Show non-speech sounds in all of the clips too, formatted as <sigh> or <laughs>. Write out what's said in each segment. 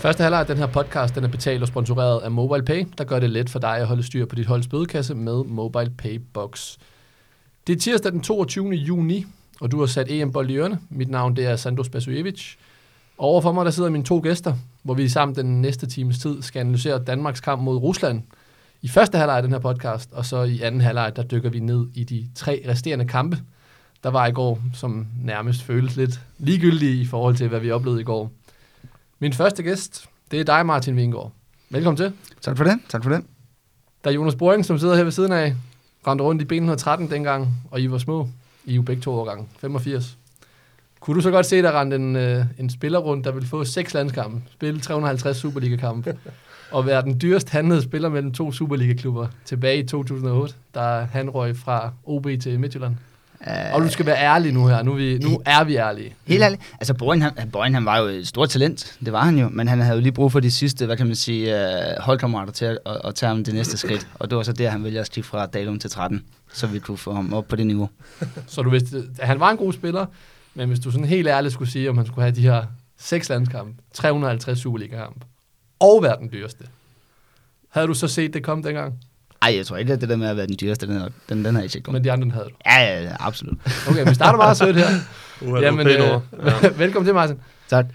Første halvleg af den her podcast, den er betalt og sponsoreret af MobilePay, der gør det let for dig at holde styr på dit holds bødekasse med MobilePay Box. Det er tirsdag den 22. juni, og du har sat EM-bold i ørene. Mit navn det er Sandro Spasojevic. Og overfor mig der sidder mine to gæster, hvor vi sammen den næste times tid skal analysere Danmarks kamp mod Rusland i første halvleg af den her podcast, og så i anden halvleg, der dykker vi ned i de tre resterende kampe, der var i går, som nærmest føles lidt ligegyldige i forhold til, hvad vi oplevede i går. Min første gæst, det er dig, Martin Vingård. Velkommen til. Tak for det, tak for det. Der er Jonas Boring, som sidder her ved siden af, rendte rundt i B113 dengang, og I var små. I er jo begge to årgange, 85. Kunne du så godt se, der rendte en, øh, en spiller rundt, der ville få seks landskampe, spille 350 Superliga-kampe, <laughs> og være den dyrest handlede spiller mellem to Superliga-klubber tilbage i 2008, da han røg fra OB til Midtjylland? Uh, og du skal være ærlig nu her. Nu er vi, nu er vi ærlige. Helt ærligt. Altså, Boring han, Boring, han var jo et stort talent. Det var han jo. Men han havde jo lige brug for de sidste, hvad kan man sige, uh, holdkammerater til at, at, at tage ham det næste skridt. Og det var så det, han vælger at stige fra Dalum til 13, så vi kunne få ham op på det niveau. <laughs> så du vidste, at han var en god spiller, men hvis du sådan helt ærligt skulle sige, om han skulle have de her seks landskampe, 350 Superliga-kampe, og være den dyreste, havde du så set det komme dengang? Ej, jeg tror ikke, at det der med at være den dyreste, den, den, den har jeg ikke Men de andre den havde du? Ja, ja, ja absolut. Okay, vi starter meget sødt her. <laughs> Uh, Jamen, øh, ja. <laughs> velkommen til, Martin. Tak.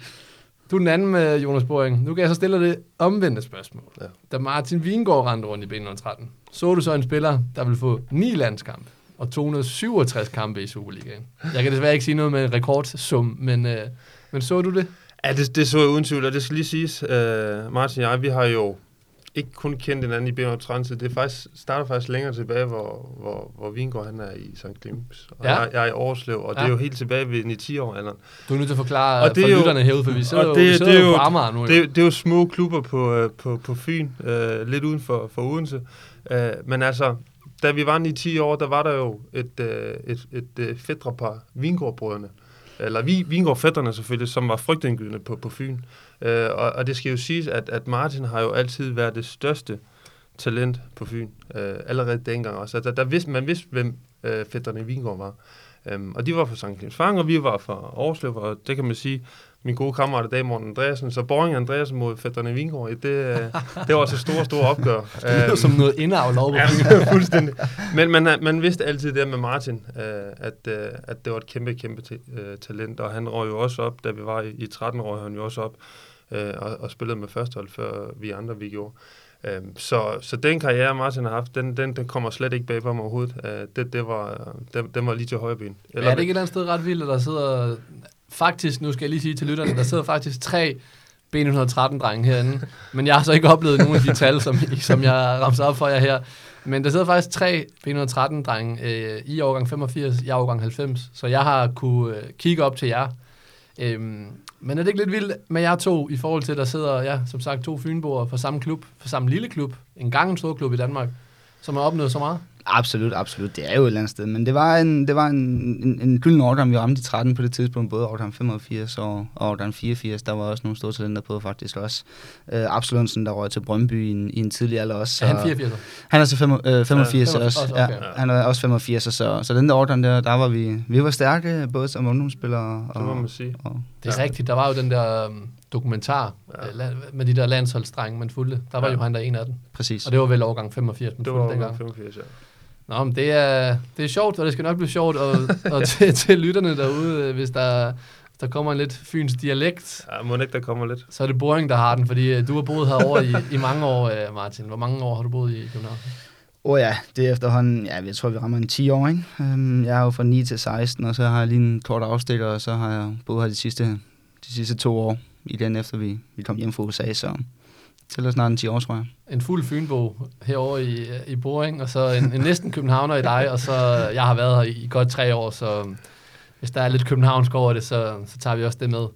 Du er den anden med Jonas Boring. Nu kan jeg så stille dig det omvendte spørgsmål. Ja. Da Martin Vingård rendte rundt i B13, så du så en spiller, der vil få 9 landskampe og 267 kampe i Superligaen. Jeg kan desværre ikke sige noget med en rekordsum, men, øh, men så du det? Ja, det, det så jeg uden tvivl, og det skal lige siges, uh, Martin og jeg, vi har jo ikke kun kendt hinanden i b 13 det er faktisk, starter faktisk længere tilbage, hvor, hvor, hvor Vingård han er i St. Clemens, og ja. jeg, jeg er i Årslev, og ja. det er jo helt tilbage ved 9-10 år alderen. Du er nødt til at forklare og det for lytterne herude, for vi sidder, og det, jo, vi sidder det er jo, på Amager nu. Det, det er jo små klubber på, øh, på, på Fyn, uh, lidt uden for, for Odense, uh, men altså, da vi var i 10 år, der var der jo et, uh, et, et, et fædrepar, Vingårdbrødrene, eller Vingård-fætterne selvfølgelig, som var frygtindgydende på, på Fyn. Øh, og, og det skal jo siges, at, at Martin har jo altid været det største talent på Fyn, øh, allerede dengang også. Altså, der vidste, man vidste, hvem øh, fætterne i Vingård var. Um, og de var fra St. Clemens Fang, og vi var fra Aarhuslev, og det kan man sige, min gode kammerat dag, Morten Andreasen. Så Boring Andreasen mod fætterne Vingård, det, øh, <laughs> det var så store, store opgør. <laughs> det lyder um, som noget indavl <laughs> ja, fuldstændig. Men man, man vidste altid det med Martin, uh, at, at det var et kæmpe, kæmpe talent, og han røg jo også op, da vi var i, i 13 år, han jo også op øh, og, og spillede med førstehold, før vi andre vi gjorde. Øh, så, så den karriere, Martin har haft, den, den, den kommer slet ikke bag på mig overhovedet. Øh, det, det var, den, den var lige til højre ben. Eller er det ikke et eller andet sted ret vildt, at der sidder... Faktisk, nu skal jeg lige sige til lytterne, der sidder faktisk tre B113-drenge herinde. Men jeg har så ikke oplevet nogen af de tal, som, som jeg ramser op for jer her. Men der sidder faktisk tre B113-drenge øh, i årgang 85, jeg er årgang 90. Så jeg har kunne øh, kigge op til jer. Øhm, men er det ikke lidt vildt med jer to, i forhold til, at der sidder, ja, som sagt, to fynboer fra samme klub, fra samme lille klub, en gang en stor klub i Danmark, som har opnået så meget? Absolut, absolut. Det er jo et eller andet sted. Men det var en, det var en, en, en gylden årgang, vi ramte i 13 på det tidspunkt. Både årgang 85 og årgang 84. Der var også nogle store talenter på faktisk også. Uh, Absolutsen, der røg til Brøndby i en, i en tidlig alder også. Er han 84? Han er så fem, øh, 85 ja, også. Okay. Ja, han er også 85, så, så den der årgang der, der var vi, vi var stærke, både som ungdomsspillere. Og, det må man sige. Og, det er ja. rigtigt. Der var jo den der um, dokumentar ja. Øh, med de der landsholdsdrenge, man fulgte. Der var ja. jo han der en af dem. Præcis. Og det var vel årgang 85, man det var årgang 85, ja. Nå, men det er, det er sjovt, og det skal nok blive sjovt, og, og til, til lytterne derude, hvis der, hvis der kommer en lidt fyns dialekt. Ja, må ikke, der kommer lidt. Så er det Boring, der har den, fordi øh, du har boet herovre i, i mange år, øh, Martin. Hvor mange år har du boet i København? Åh oh ja, det er efterhånden, ja, jeg tror, vi rammer en 10 år, ikke? Um, jeg er jo fra 9 til 16, og så har jeg lige en kort afstikker, og så har jeg boet her de sidste, de sidste to år, i den efter vi, vi kom hjem fra USA, så til snart en 10 år, tror jeg. En fuld fynbo herovre i, i Boring, og så en, en næsten københavner i dig, og så jeg har været her i godt tre år, så hvis der er lidt københavnsk over det, så, så tager vi også det med.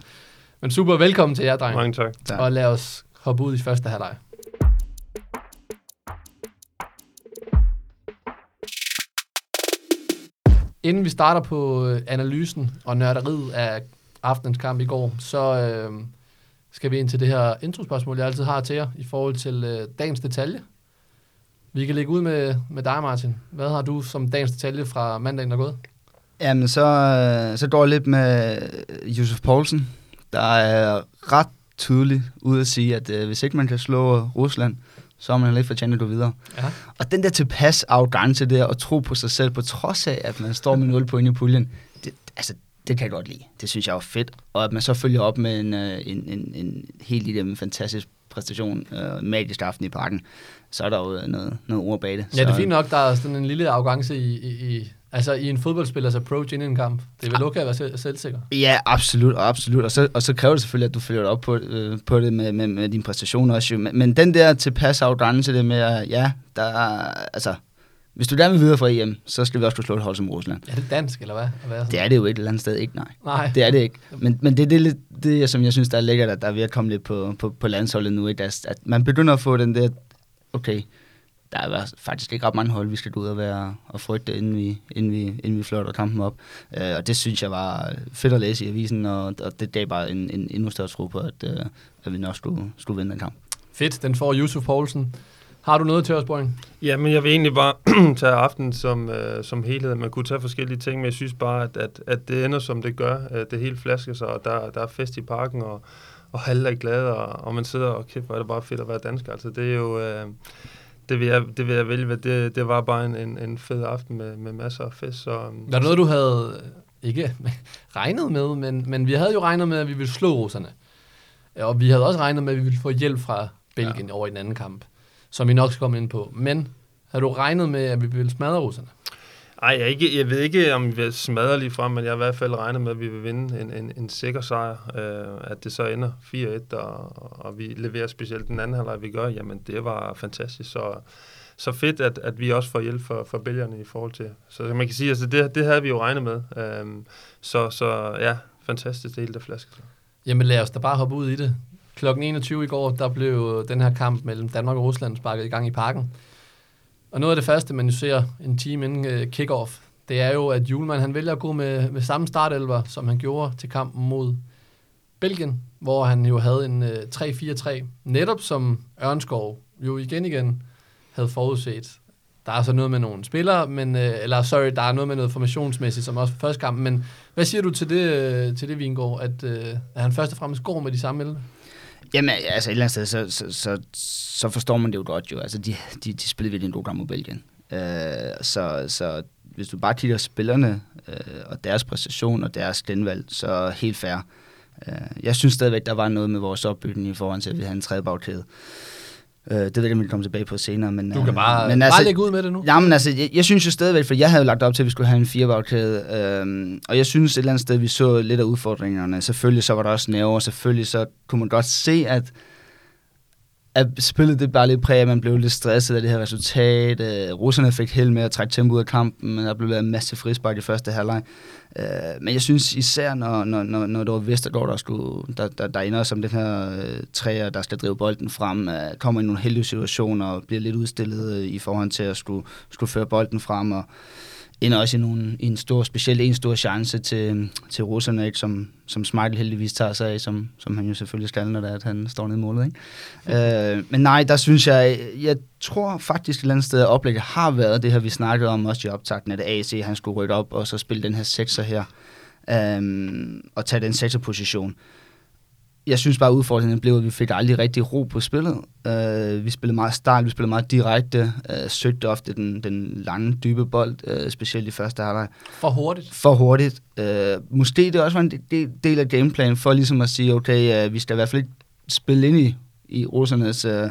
Men super, velkommen til jer, dreng. Mange tak. Og lad os hoppe ud i første halvleg. Inden vi starter på øh, analysen og nørderiet af aftenens kamp i går, så, øh, skal vi ind til det her introspørgsmål, jeg altid har til jer, i forhold til øh, dagens detalje. Vi kan lægge ud med, med dig, Martin. Hvad har du som dagens detalje fra mandagen, der er gået? Jamen, så, så går jeg lidt med Josef Poulsen, der er ret tydeligt ud at sige, at øh, hvis ikke man kan slå Rusland, så er man ikke fortjent at gå videre. Ja. Og den der tilpas arrogance der, og tro på sig selv, på trods af, at man står med 0 point i puljen, det, altså, det kan jeg godt lide. Det synes jeg er fedt. Og at man så følger op med en, øh, en, en, en helt lille fantastisk præstation, øh, magisk aften i parken, så er der jo noget, noget ord bag det. Ja, det er fint nok, der er sådan en lille arrogance i, i, i altså i en fodboldspillers approach inden en kamp. Det er vel okay at være selv, selvsikker. Ja, absolut, absolut. Og så, og så kræver det selvfølgelig, at du følger op på, øh, på det med, med, med din præstation også. Men, men den der tilpas arrogance, det med, at ja, der er, altså, hvis du gerne vil videre fra EM, så skal vi også kunne slå et hold som Rusland. Er det dansk, eller hvad? Være sådan? Det er det jo et eller andet sted ikke, nej. Nej. Det er det ikke. Men, men det er det, det, som jeg synes, der er lækkert, at der er ved at komme lidt på, på, på landsholdet nu. Ikke? At, at man begynder at få den der, okay, der er faktisk ikke ret mange hold, vi skal gå ud og, være, og frygte, inden vi, inden vi, inden vi fløjter kampen op. Uh, og det synes jeg var fedt at læse i avisen, og, og det gav bare en, en endnu større tro på, at, uh, at vi nok skulle, skulle vinde den kamp. Fedt, den får Yusuf Poulsen. Har du noget til os, Boring? Ja, men jeg vil egentlig bare <clears throat> tage aften som, øh, som helhed. Man kunne tage forskellige ting, men jeg synes bare, at, at, at det ender som det gør. At det hele flasker sig, og der, der er fest i parken, og, og alle er glade, og, og man sidder og kæft, hvor er det bare fedt at være dansker. Altså, det er jo... Øh, det vil, jeg, det vil jeg vælge. Det, det var bare en, en, en fed aften med, med masser af fest. Så, Var det noget, du havde øh, ikke <laughs> regnet med, men, men vi havde jo regnet med, at vi ville slå russerne. Og vi havde også regnet med, at vi ville få hjælp fra Belgien ja. over i den anden kamp, som vi nok skal komme ind på. Men har du regnet med, at vi ville smadre russerne? Ej, jeg, ikke, jeg ved ikke, om vi vil smadre lige frem, men jeg har i hvert fald regnet med, at vi vil vinde en, en, en sikker sejr. Øh, at det så ender 4-1, og, og vi leverer specielt den anden halvleg, vi gør, jamen det var fantastisk. Så, så fedt, at, at vi også får hjælp for, for bælgerne i forhold til. Så man kan sige, altså det, det havde vi jo regnet med. Øh, så, så ja, fantastisk det hele, der flasker sig. Jamen lad os da bare hoppe ud i det. Klokken 21 i går, der blev den her kamp mellem Danmark og Rusland sparket i gang i parken. Og noget af det første, man jo ser en time inden øh, kickoff, det er jo, at Julemand han vælger at gå med, med samme startelver, som han gjorde til kampen mod Belgien, hvor han jo havde en øh, 3-4-3, netop som Ørnskov jo igen igen havde forudset. Der er så noget med nogle spillere, men, øh, eller sorry, der er noget med noget formationsmæssigt, som også for første kamp, men hvad siger du til det, til det Vingård, at, at han først og fremmest går med de samme 11? Jamen, altså et eller andet sted, så, så, så, så forstår man det jo godt jo. Altså, de, de, de spillede virkelig en god kamp mod Belgien. Øh, så, så hvis du bare kigger spillerne øh, og deres præstation og deres genvalg, så helt fair. Øh, jeg synes stadigvæk, der var noget med vores opbygning i forhold til, at vi havde en tredje bagkæde. Øh, det ved jeg, vi kommer tilbage på senere. Men, Du kan øh, bare, men bare lægge ud med det nu. Jamen altså, jeg, jeg synes jo stadigvæk, for jeg havde jo lagt op til, at vi skulle have en firebagkæde, øhm, og jeg synes et eller andet sted, vi så lidt af udfordringerne. Selvfølgelig så var der også nerver, selvfølgelig så kunne man godt se, at, at spillet det bare lidt præg, at man blev lidt stresset af det her resultat. Øh, russerne fik held med at trække tempo ud af kampen, men der blev lavet en masse frispark i første halvleg. Øh, men jeg synes især, når, når, når, når det var Vestergaard, der, skulle, der, der, der ender som den her øh, træer, der skal drive bolden frem, øh, kommer i nogle heldige situationer og bliver lidt udstillet øh, i forhold til at skulle, skulle føre bolden frem, og ender også i, nogle, i en stor, specielt en stor chance til, til russerne, ikke? Som, som Smeichel heldigvis tager sig af, som, som han jo selvfølgelig skal, når det er, at han står nede i målet. Ikke? øh, men nej, der synes jeg, jeg tror faktisk et eller andet sted, at oplægget har været det her, vi snakkede om også i optakten, at AC han skulle rykke op og så spille den her sekser her, øh, og tage den sekserposition. Jeg synes bare, at udfordringen blev, at vi fik aldrig rigtig ro på spillet. Uh, vi spillede meget start, vi spillede meget direkte, uh, søgte ofte den, den lange, dybe bold, uh, specielt i første halvleg For hurtigt. for hurtigt. Uh, måske det også var en del, af gameplanen for ligesom at sige, okay, uh, vi skal i hvert fald ikke spille ind i, i russernes uh,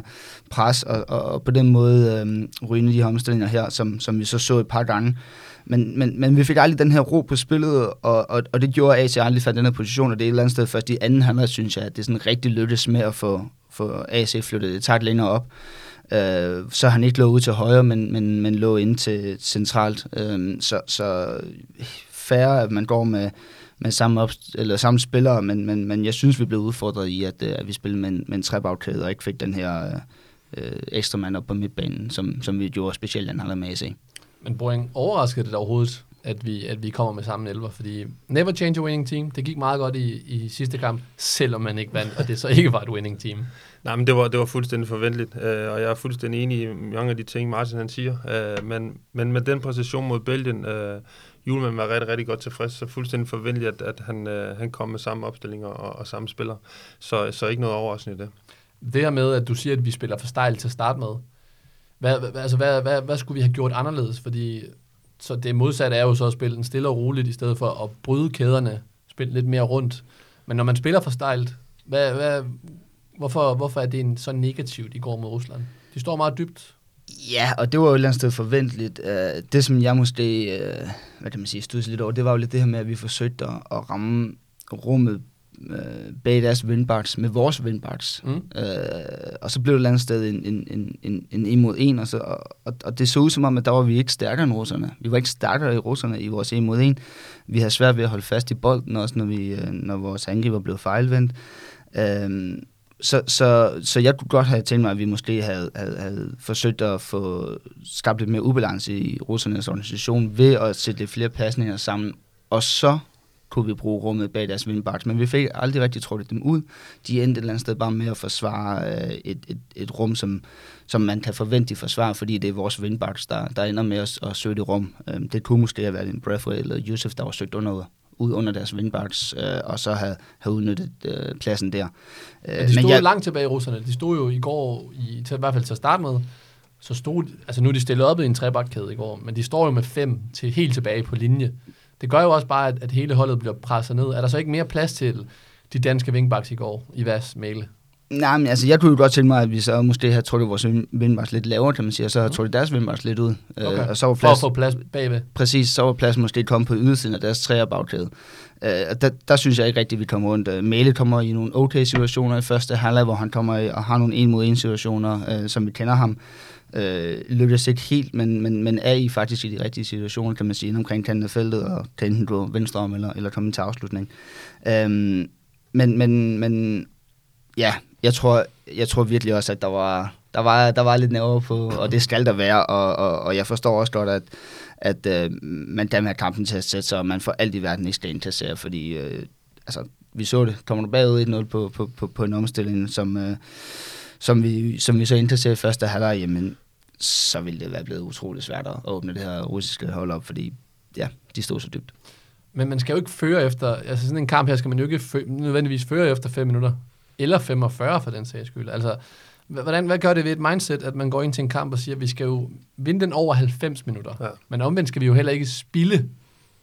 pres, og, og, og på den måde um, ryge de her omstillinger her, som, som vi så så et par gange. Men, men, men vi fik aldrig den her ro på spillet, og, og, og det gjorde AC aldrig fandt den her position, og det er et eller andet sted først i anden halvleg, synes jeg, at det er sådan rigtig lykkedes med at få, få AC flyttet et takt længere op. Øh, så han ikke lå ud til højre, men, men, men lå ind til centralt. Øh, så, så færre, at man går med, med samme, op, eller samme spillere, men, men, men jeg synes, vi blev udfordret i, at, øh, at vi spillede med en, med en trebagkæde, og ikke fik den her øh, øh, ekstra mand op på midtbanen, som, som vi gjorde specielt den halvleg med AC. Men Boring, overraskede det overhovedet, at vi, at vi kommer med samme elver? Fordi never change a winning team. Det gik meget godt i, i sidste kamp, selvom man ikke vandt, og det så ikke var et winning team. Nej, men det var, det var fuldstændig forventeligt, øh, og jeg er fuldstændig enig i mange af de ting, Martin han siger. Øh, men, men med den præcision mod Belgien, øh, Julemand var rigtig, rigtig godt tilfreds, så fuldstændig forventelig, at, at han, øh, han kom med samme opstilling og, og samme spiller. Så, så ikke noget overraskende i det. Det her med, at du siger, at vi spiller for stejl til at starte med, hvad, hvad, altså, hvad, hvad, hvad skulle vi have gjort anderledes? Fordi så det modsatte er jo så at spille den stille og roligt, i stedet for at bryde kæderne, spille lidt mere rundt. Men når man spiller for stejlt, hvad, hvad, hvorfor, hvorfor er det en så negativt i går mod Rusland? De står meget dybt. Ja, og det var jo et eller andet sted forventeligt. Øh, det, som jeg måske, øh, hvad kan man sige, stod lidt over, det var jo lidt det her med, at vi forsøgte at ramme rummet uh, bag deres windbacks med vores windbacks. Mm. Uh, og så blev det et eller andet sted en, en, en, en, en imod en, og, så, og, og det så ud som om, at der var vi ikke stærkere end russerne. Vi var ikke stærkere i russerne i vores en mod en. Vi havde svært ved at holde fast i bolden, også når, vi, uh, når vores angriber blev fejlvendt. Uh, så, så, så jeg kunne godt have tænkt mig, at vi måske havde, havde, havde forsøgt at få skabt lidt mere ubalance i russernes organisation ved at sætte lidt flere pasninger sammen, og så kunne vi bruge rummet bag deres windbacks, men vi fik aldrig rigtig trådt dem ud. De endte et eller andet sted bare med at forsvare øh, et, et, et rum, som, som man kan forvente i forsvar, fordi det er vores windbacks, der, der ender med at, at søge det rum. Øh, det kunne måske have været en Breathway eller Yusuf, der var søgt under ud under deres windbacks, øh, og så have, have udnyttet øh, pladsen der. Øh, ja, de stod men jeg, langt tilbage, russerne. De stod jo i går, i, til, i hvert fald til at starte med, så stod, altså nu er de stillet op i en trebakkæde i går, men de står jo med fem til helt tilbage på linje. Det gør jo også bare, at, at hele holdet bliver presset ned. Er der så ikke mere plads til de danske wingbacks i går i Vas Mæle? Nej, men altså, jeg kunne jo godt tænke mig, at vi så måske havde trukket vores vindbars lidt lavere, kan man sige, og så havde mm. trukket deres vindbars lidt ud. Øh, okay. Øh, og så var plads, For at få plads bagved. Præcis, så var plads måske kommet på ydersiden af deres træerbagkæde. Øh, og der, der, synes jeg ikke rigtigt, at vi kommer rundt. Øh, Mæle kommer i nogle okay situationer i første halvleg, hvor han kommer i, og har nogle en mod en situationer, øh, som vi kender ham. Øh, lykkes ikke helt, men, men, men er i faktisk i de rigtige situationer, kan man sige, omkring kanten af feltet, og kan enten gå venstre om, eller, eller komme til afslutning. Øh, men, men, men ja, jeg tror, jeg tror virkelig også, at der var, der var, der var lidt nerver på, og det skal der være, og, og, og jeg forstår også godt, at, at øh, man der med kampen til at sætte sig, og man får alt i verden ikke skal indtassere, fordi øh, altså, vi så det. Kommer du bagud 1-0 på, på, på, på en omstilling, som, øh, som, vi, som vi så indtasserer i første halvleg, jamen, så ville det være blevet utroligt svært at åbne det her russiske hold op, fordi ja, de stod så dybt. Men man skal jo ikke føre efter, altså sådan en kamp her skal man jo ikke fø, nødvendigvis føre efter fem minutter eller 45 for den sags skyld. Altså, hvordan, hvad gør det ved et mindset, at man går ind til en kamp og siger, at vi skal jo vinde den over 90 minutter. Ja. Men omvendt skal vi jo heller ikke spille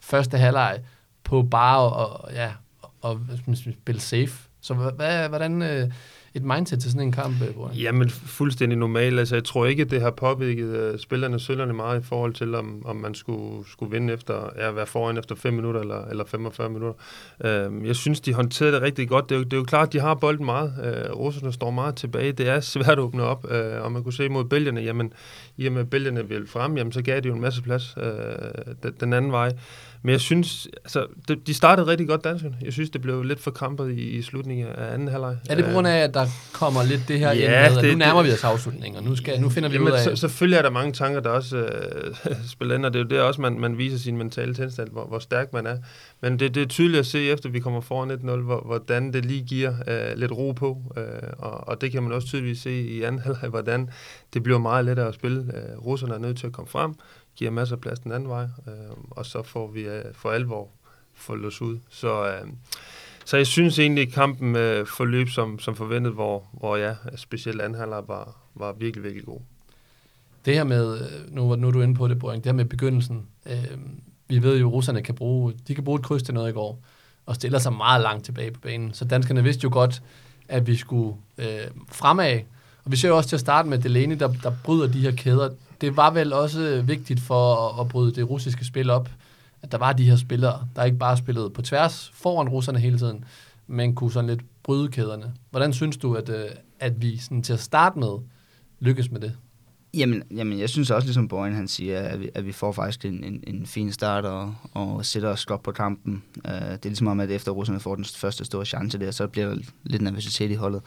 første halvleg på bare og, ja, og, og spille safe. Så hvad, hvordan, øh, et mindset til sådan en kamp, øh, Bror? Jamen, fuldstændig normalt. Altså, jeg tror ikke, det har påvirket uh, spillerne søllerne meget i forhold til, om, om man skulle, skulle vinde efter, ja, være foran efter 5 minutter eller, eller 45 minutter. Uh, jeg synes, de håndterede det rigtig godt. Det er jo, det er jo klart, de har bolden meget. Uh, russerne står meget tilbage. Det er svært at åbne op, uh, og man kunne se mod bælgerne, jamen, i og med at bælgerne ville frem, jamen, så gav det jo en masse plads uh, den anden vej. Men jeg synes, altså, de startede rigtig godt danskerne. Jeg synes, det blev lidt for krampet i, i slutningen af anden halvleg. Er det på grund af, at der kommer lidt det her ja, med, det, nu nærmer det, vi os afslutningen, og nu, skal, nu finder vi jamen, ud af... Så, selvfølgelig er der mange tanker, der også øh, <laughs> spiller ind, og det er jo der også, man, man viser sin mentale tilstand, hvor, hvor stærk man er. Men det, det er tydeligt at se, efter vi kommer foran 1-0, hvor, hvordan det lige giver øh, lidt ro på, øh, og, og det kan man også tydeligt se i anden halvleg, hvordan det bliver meget lettere at spille. Øh, russerne er nødt til at komme frem, giver masser af plads den anden vej, øh, og så får vi øh, for alvor foldet os ud. Så, øh, så jeg synes egentlig, at kampen øh, forløb som, som forventet, hvor, hvor ja, specielt anden halvleg var, var virkelig, virkelig god. Det her med, øh, nu, nu er du inde på det, Boring, det her med begyndelsen. Øh, vi ved jo, at russerne kan bruge, de kan bruge et kryds til noget i går, og stiller sig meget langt tilbage på banen. Så danskerne vidste jo godt, at vi skulle øh, fremad. Og vi ser jo også til at starte med Delaney, der, der bryder de her kæder det var vel også vigtigt for at, at bryde det russiske spil op, at der var de her spillere, der ikke bare spillede på tværs foran russerne hele tiden, men kunne sådan lidt bryde kæderne. Hvordan synes du, at, øh, at vi sådan til at starte med lykkes med det? Jamen, jamen, jeg synes også, ligesom Boyan han siger, at vi, at vi får faktisk en, en, en fin start og, og sætter os godt på kampen. Uh, øh, det er ligesom om, at efter russerne får den første store chance der, så bliver der lidt nervøsitet i holdet.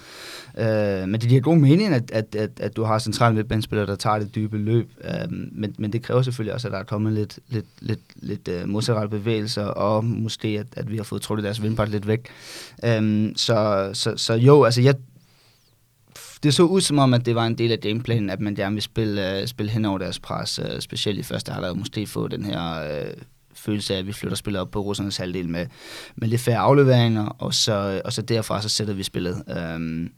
Uh, men det giver god mening, at, at, at, at du har centrale midtbanespillere, der tager det dybe løb. Uh, men, men det kræver selvfølgelig også, at der er kommet lidt, lidt, lidt, lidt uh, modsatrettede bevægelser, og måske, at, at vi har fået trukket deres vindbart lidt væk. Uh, så, så, så jo, altså jeg, det så ud som om, at det var en del af gameplanen, at man gerne vil spille, uh, spille hen over deres pres, uh, specielt i første halvleg, måske få den her uh, følelse af, at vi flytter spillet op på russernes halvdel med, med lidt færre afleveringer, og så, og så derfra så sætter vi spillet. Øhm,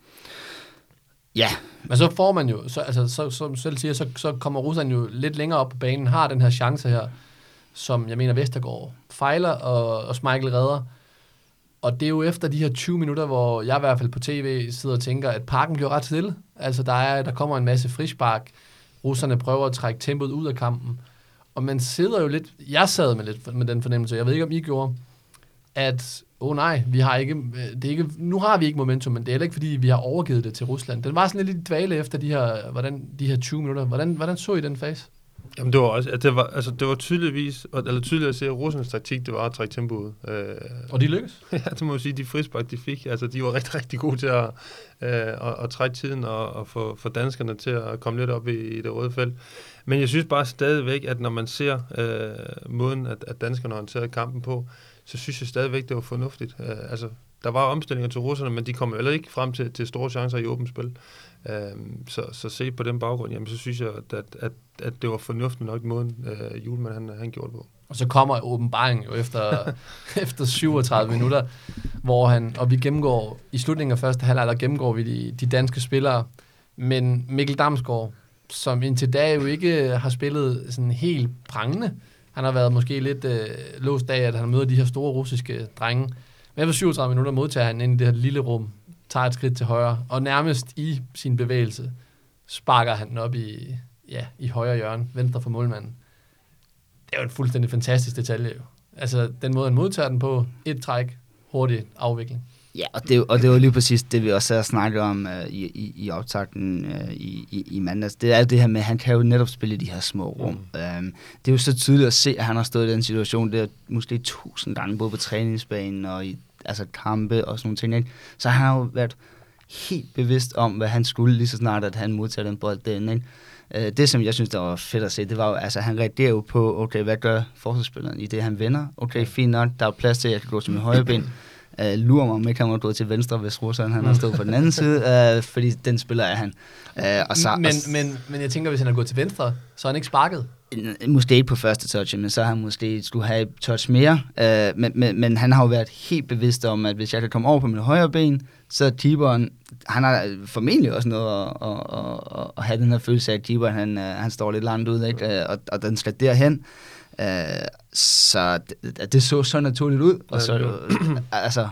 ja. Men så får man jo, så, altså, så, som selv siger, så, så kommer russerne jo lidt længere op på banen, har den her chance her, som jeg mener Vestergaard fejler, og, og Michael redder. Og det er jo efter de her 20 minutter, hvor jeg i hvert fald på tv sidder og tænker, at parken bliver ret stille. Altså der, er, der kommer en masse frispark. Russerne prøver at trække tempoet ud af kampen. Og man sidder jo lidt, jeg sad med lidt med den fornemmelse, jeg ved ikke om I gjorde, at åh oh nej, vi har ikke, det er ikke, nu har vi ikke momentum, men det er heller ikke fordi, vi har overgivet det til Rusland. Den var sådan lidt i dvale efter de her, hvordan, de her 20 minutter. Hvordan, hvordan så I den fase? Jamen det var også, at det var, altså det var tydeligvis, eller tydeligt at se, at Ruslands taktik, det var at trække tempoet. Øh, og de lykkedes? <laughs> ja, det må jeg sige, de frispark, de fik, altså de var rigtig, rigtig gode til at, øh, at, at trække tiden og, og få, få danskerne til at komme lidt op i, i det røde felt. Men jeg synes bare stadigvæk, at når man ser øh, måden, at, at danskerne håndterede kampen på, så synes jeg stadigvæk, det var fornuftigt. Øh, altså, der var omstillinger til russerne, men de kom jo ikke frem til, til store chancer i åbent spil. Øhm, så, så se på den baggrund, jamen, så synes jeg, at, at, at, det var fornuftigt nok måden, øh, Julemand han, han gjorde det på. Og så kommer åbenbaringen jo efter, <laughs> efter 37 minutter, hvor han, og vi gennemgår, i slutningen af første halvleg, der gennemgår vi de, de danske spillere, men Mikkel Damsgaard, som indtil da jo ikke har spillet sådan helt prangende, han har været måske lidt øh, låst af, at han møder de her store russiske drenge. Men efter 37 minutter modtager han ind i det her lille rum, tager et skridt til højre, og nærmest i sin bevægelse sparker han den op i, ja, i højre hjørne, venstre for målmanden. Det er jo en fuldstændig fantastisk detalje. Jo. Altså, den måde, han modtager den på, et træk, hurtig afvikling. Ja, og det, og det var lige præcis det, vi også har snakket om uh, i, i, i optakten uh, i, i, i mandags. Det er det her med, at han kan jo netop spille i de her små rum. Mm. Um, det er jo så tydeligt at se, at han har stået i den situation der måske tusind gange, både på træningsbanen og i altså kampe og sådan nogle ting. Ikke? Så han har jo været helt bevidst om, hvad han skulle, lige så snart, at han modtager den bold derinde. Ikke? Uh, det, som jeg synes, der var fedt at se, det var jo, altså han reagerer jo på, okay, hvad gør forsvarsspilleren i det, han vender? Okay, fint nok, der er plads til, at jeg kan gå til min højre ben. Uh, <clears throat> lurer mig, om ikke han var gået til venstre, hvis russeren han har stået på den anden <laughs> side, uh, fordi den spiller er han. Uh, og så, men, og, men, men jeg tænker, hvis han har gået til venstre, så er han ikke sparket? Måske ikke på første touch, men så har han måske skulle have et touch mere. Uh, men, men, men han har jo været helt bevidst om, at hvis jeg kan komme over på min højre ben, så keeperen, han har formentlig også noget at, at, at, at have den her følelse af, at keeperen, han, han står lidt langt ud, ikke? Og, og den skal derhen. Uh, så det, det så så naturligt ud. Og så, <clears throat> altså,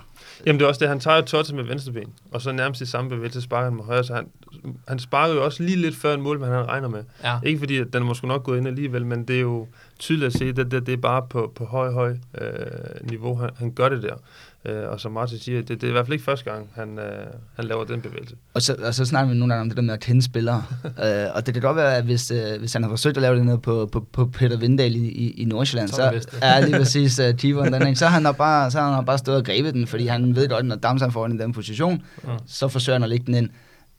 Jamen det er også det, han tager jo touchet med venstre ben, og så nærmest i samme bevægelse sparker han med højre, så han, han sparker jo også lige lidt før en mål, men han regner med. Ja. Ikke fordi, at den er måske nok gået ind alligevel, men det er jo tydeligt at se, at det, det, det er bare på, på høj, høj øh, niveau, han, han gør det der. Øh, og som Martin siger, det, det er i hvert fald ikke første gang, han, øh, han laver den bevægelse. Og så, og så snakker vi nogle gange om det der med at kende spillere. <laughs> øh, og det kan godt være, at hvis, øh, hvis han har forsøgt at lave det noget på, på, på Peter Vindal i, i, i Nordsjælland, så, er lige <laughs> præcis uh, keeperen den, ikke? så han har bare, så han har bare stået og grebet den, fordi han ved godt, når Damsam får den i den position, mm. så forsøger han at lægge den ind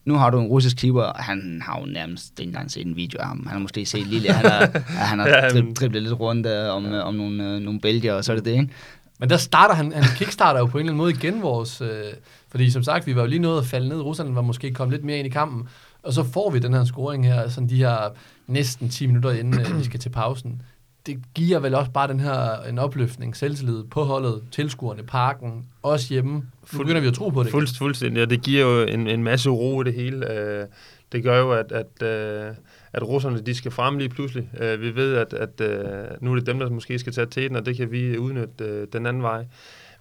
nu har du en russisk keeper, og han har jo nærmest ikke engang set en video af ham. Han har måske set lille, han har, <laughs> han har drib, driblet lidt rundt uh, om, ja. om nogle, uh, nogle bælger, og så er det det, ikke? Men der starter han, han kickstarter jo på en eller anden måde igen vores, øh, fordi som sagt, vi var jo lige nået at falde ned, Rusland var måske kommet lidt mere ind i kampen, og så får vi den her scoring her, sådan de her næsten 10 minutter inden øh, vi skal til pausen. Det giver vel også bare den her en opløftning, selvtillid på holdet, tilskuerne, parken, også hjemme. Nu begynder vi at tro på det. Fuldst, fuldstændig, og det giver jo en, en masse ro i det hele. Øh, det gør jo, at, at, øh, at russerne de skal frem lige pludselig. Øh, vi ved, at, at øh, nu er det dem, der måske skal tage teten, og det kan vi udnytte øh, den anden vej.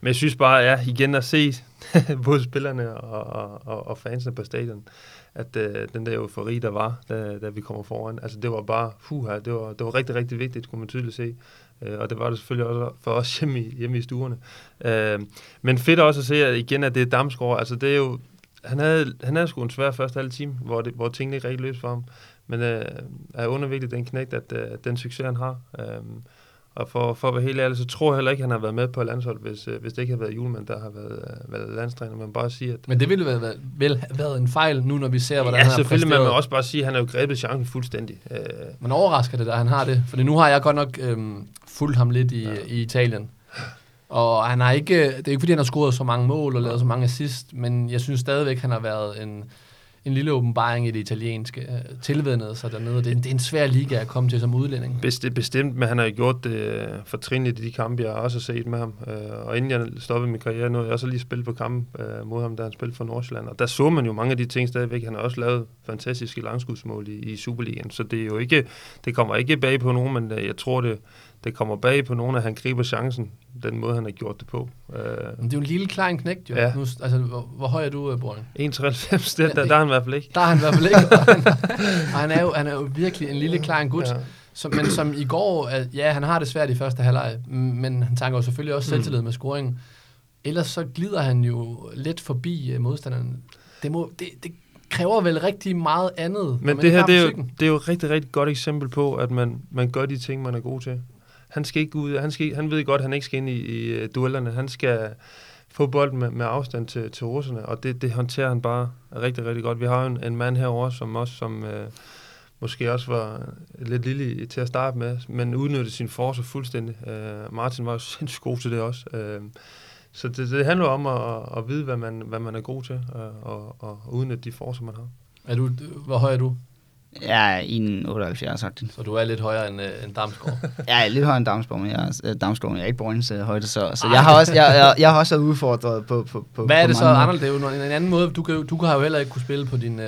Men jeg synes bare, ja, igen at se <laughs> både spillerne og, og, og fansene på stadion, at øh, den der eufori, der var, da, da vi kommer foran, altså det var bare, fuha, det var, det var rigtig, rigtig vigtigt, kunne man tydeligt se. Øh, og det var det selvfølgelig også for os <laughs> hjemme i, hjemme i stuerne. Øh, men fedt også at se, at igen, at det er Damsgaard, altså det er jo, han havde, han havde sgu en svær første halve time, hvor, det, hvor tingene ikke rigtig løs for ham. Men øh, er undervigtigt den knægt, at øh, den succes, han har. Øh, og for, for at være helt ærlig, så tror jeg heller ikke, at han har været med på landshold, hvis, øh, hvis det ikke har været Julemand, der har været, øh, været landstræner. Man bare sige, at... Men det ville vel, vel have været en fejl nu, når vi ser, hvordan ja, han har selvfølgelig, man må også bare sige, at han har jo grebet chancen fuldstændig. Øh. Men overrasker det, at han har det? For nu har jeg godt nok øh, fulgt ham lidt i, ja. i Italien. Og han har ikke, det er ikke fordi, han har scoret så mange mål og lavet så mange assist, men jeg synes stadigvæk, han har været en, en lille åbenbaring i det italienske øh, tilvændet sig dernede. Det er, en, det er en svær liga at komme til som udlænding. Best, bestemt, men han har jo gjort det øh, fortrinligt i de kampe, jeg også set med ham. Øh, og inden jeg stoppede min karriere, nåede jeg også lige spillet på kamp øh, mod ham, da han spillede for Nordsjælland. Og der så man jo mange af de ting stadigvæk. Han har også lavet fantastiske langskudsmål i, i Superligaen, så det er jo ikke, det kommer ikke bag på nogen, men øh, jeg tror, det, det kommer bag på nogen, at han griber chancen, den måde, han har gjort det på. Uh, Men det er jo en lille klein knægt, jo. Ja. Nu, altså, hvor, hvor høj er du, Borgen? 1,93, det, ja, der, der er han i hvert fald ikke. Der er han i hvert fald ikke. <laughs> og han, og han, er jo, han er jo virkelig en lille klein gut. Ja. Som, men som i går, ja, han har det svært i første halvleg, men han tanker jo selvfølgelig også mm. selvtillid med scoringen. Ellers så glider han jo lidt forbi uh, modstanderen. Det, må, det, det kræver vel rigtig meget andet. Men det her, det er, jo, det er jo et rigtig, rigtig godt eksempel på, at man, man gør de ting, man er god til. Han skal ikke ud, han, skal, han ved godt, at han ikke skal ind i, i øh, duellerne. Han skal få bolden med, med afstand til, til russerne, og det, det håndterer han bare rigtig, rigtig godt. Vi har en, en mand herovre, som også som, øh, måske også var lidt lille til at starte med, men udnyttede sin force fuldstændig. Øh, Martin var jo <laughs> sindssygt god til det også. Øh, så det, det handler om at, at vide, hvad man, hvad man er god til, øh, og, og, og udnytte de forcer, man har. Er du, hvor høj er du? Jeg er 1,78 sagt. Så du er lidt højere end, uh, end Damsgaard? jeg er lidt højere end Damsgaard, men jeg er, uh, Damsgaard, jeg er ikke Borgens uh, højde, så, så jeg, har også, jeg, jeg, jeg har også været udfordret på, på, på Hvad er det på så anderledes? Det er jo en, en anden måde. Du, kan, du har jo heller ikke kunne spille på din... Uh,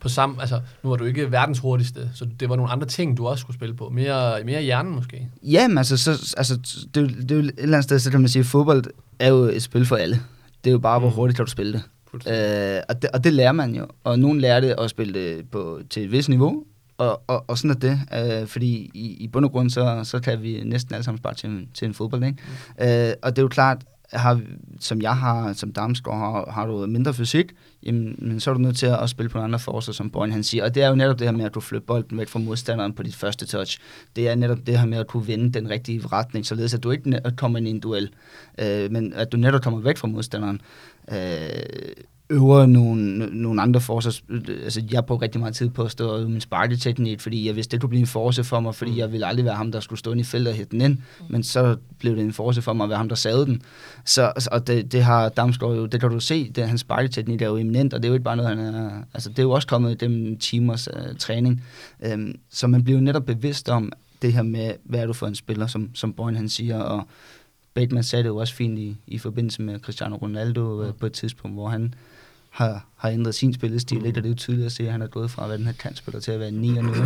på samme, altså, nu var du ikke verdens hurtigste, så det var nogle andre ting, du også skulle spille på. Mere, mere hjernen måske? Jamen, altså, så, altså det, det er jo et eller andet sted, så kan man sige, at fodbold er jo et spil for alle. Det er jo bare, hvor mm. hurtigt kan du spille det. Øh, og det. Og det lærer man jo. Og nogen lærer det at spille det på, til et vis niveau, og, og, og sådan er det, øh, fordi i, i bund og grund, så, så kan vi næsten alle sammen spare til, til en fodbold, ikke? Mm. Øh, og det er jo klart, har, som jeg har, som Damsgaard har, har du mindre fysik, jamen, men så er du nødt til at, spille på en anden force, som Boyne han siger. Og det er jo netop det her med, at du flytter bolden væk fra modstanderen på dit første touch. Det er netop det her med at kunne vende den rigtige retning, således at du ikke kommer ind i en duel, øh, men at du netop kommer væk fra modstanderen. Øh, øver nogle, nogle andre forsvars... Altså, jeg brugte rigtig meget tid på at stå og min sparketeknik, fordi jeg vidste, det kunne blive en force for mig, fordi mm. jeg ville aldrig være ham, der skulle stå ind i feltet og hætte den ind, mm. men så blev det en force for mig at være ham, der savede den. Så, og det, det har Damsgaard jo, det kan du se, det, hans sparketeknik er jo eminent, og det er jo ikke bare noget, han er... Altså, det er jo også kommet i dem timers uh, træning. Um, så man bliver jo netop bevidst om det her med, hvad er du for en spiller, som, som Boyne han siger, og Bateman sagde det jo også fint i, i forbindelse med Cristiano Ronaldo uh, på et tidspunkt, hvor han har, har ændret sin spillestil lidt, og det er jo tydeligt at se, at han er gået fra at være den her kantspiller til at være en 9 nu. uh,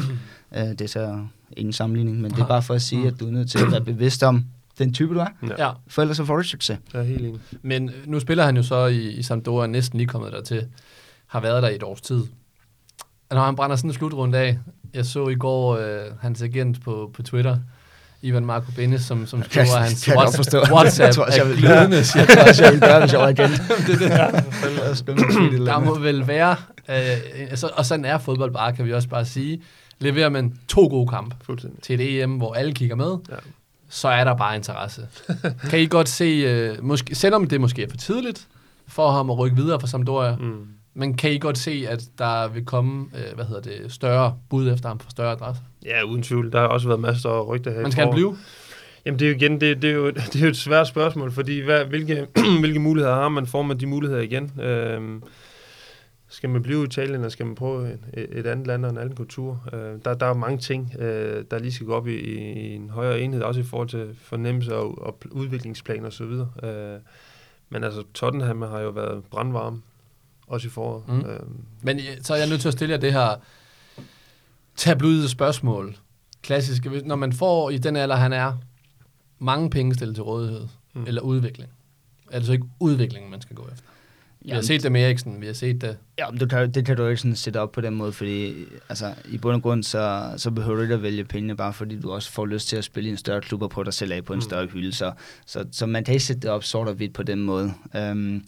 det er så ingen sammenligning, men det er bare for at sige, at du er nødt til at være bevidst om den type, du er. Ja. For ellers så får du succes. Jeg er helt enig. Men nu spiller han jo så i, i Sampdoria, næsten lige kommet der til, har været der i et års tid. Og når han brænder sådan en slutrunde af, jeg så i går øh, hans agent på, på Twitter, Ivan Marco Benes, som, som skriver kan, hans kan WhatsApp, WhatsApp jeg tror, jeg er glødende. Jeg tror også, jeg vil gøre, hvis jeg var igen. <laughs> det, det. Der må vel være, øh, altså, og sådan er fodbold bare, kan vi også bare sige, leverer man to gode kampe til et EM, hvor alle kigger med, ja. så er der bare interesse. <laughs> kan I godt se, uh, måske, selvom det måske er for tidligt for ham at rykke videre fra Sampdoria, mm men kan I godt se, at der vil komme, øh, hvad hedder det, større bud efter ham for større adresse? Ja, uden tvivl. Der har også været masser af rygter her. Men skal han blive? Jamen det er jo igen, det, det, er, jo, <laughs> det er jo et svært spørgsmål, fordi hvad, hvilke, <clears throat> hvilke muligheder har man? Får man de muligheder igen? Øhm, skal man blive i Italien, eller skal man prøve et, et andet land og en anden kultur? Øh, der, der er mange ting, øh, der lige skal gå op i, i en højere enhed, også i forhold til fornemmelse og, og udviklingsplan og så videre. Øh, men altså, Tottenham har jo været brandvarm også i foråret. Mm. Øhm. Men så er jeg nødt til at stille jer det her tabloide spørgsmål. Klassisk, når man får i den alder, han er, mange penge stillet til rådighed, mm. eller udvikling. Er det så ikke udviklingen, man skal gå efter? Vi har set det med Eriksen, vi har set det. Ja, men det kan, det kan du ikke sådan sætte op på den måde, fordi altså, i bund og grund, så, så behøver du ikke at vælge pengene, bare fordi du også får lyst til at spille i en større klub og på dig selv af på en mm. større hylde. Så, så, så man kan ikke sætte det op sort og hvidt på den måde. Um,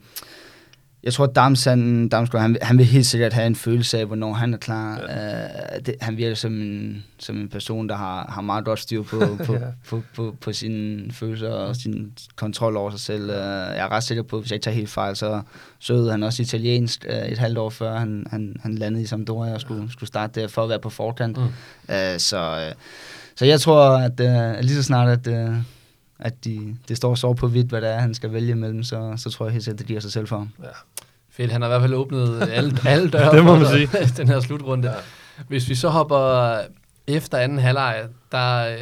jeg tror, at Dams, han, Damsgaard, han, han vil helt sikkert have en følelse af, hvornår han er klar. Ja. Uh, det, han virker som en, som en person, der har, har meget godt styr på, <laughs> på, ja. på, på, på sine følelser og sin kontrol over sig selv. Uh, jeg er ret sikker på, at hvis jeg ikke tager helt fejl, så søgede han også italiensk uh, et halvt år før han, han, han landede i Sampdoria og skulle, skulle starte der for at være på forkant. Mm. Uh, så, uh, så jeg tror, at uh, lige så snart, at... Uh, at de, det står så på vidt, hvad det er, han skal vælge imellem, så, så tror jeg helt sikkert, det giver sig selv for ham. Ja. Fedt, han har i hvert fald åbnet alle, <laughs> alle døre Det må man dig, <laughs> den her slutrunde. Ja. Hvis vi så hopper efter anden halvleg, der, øh,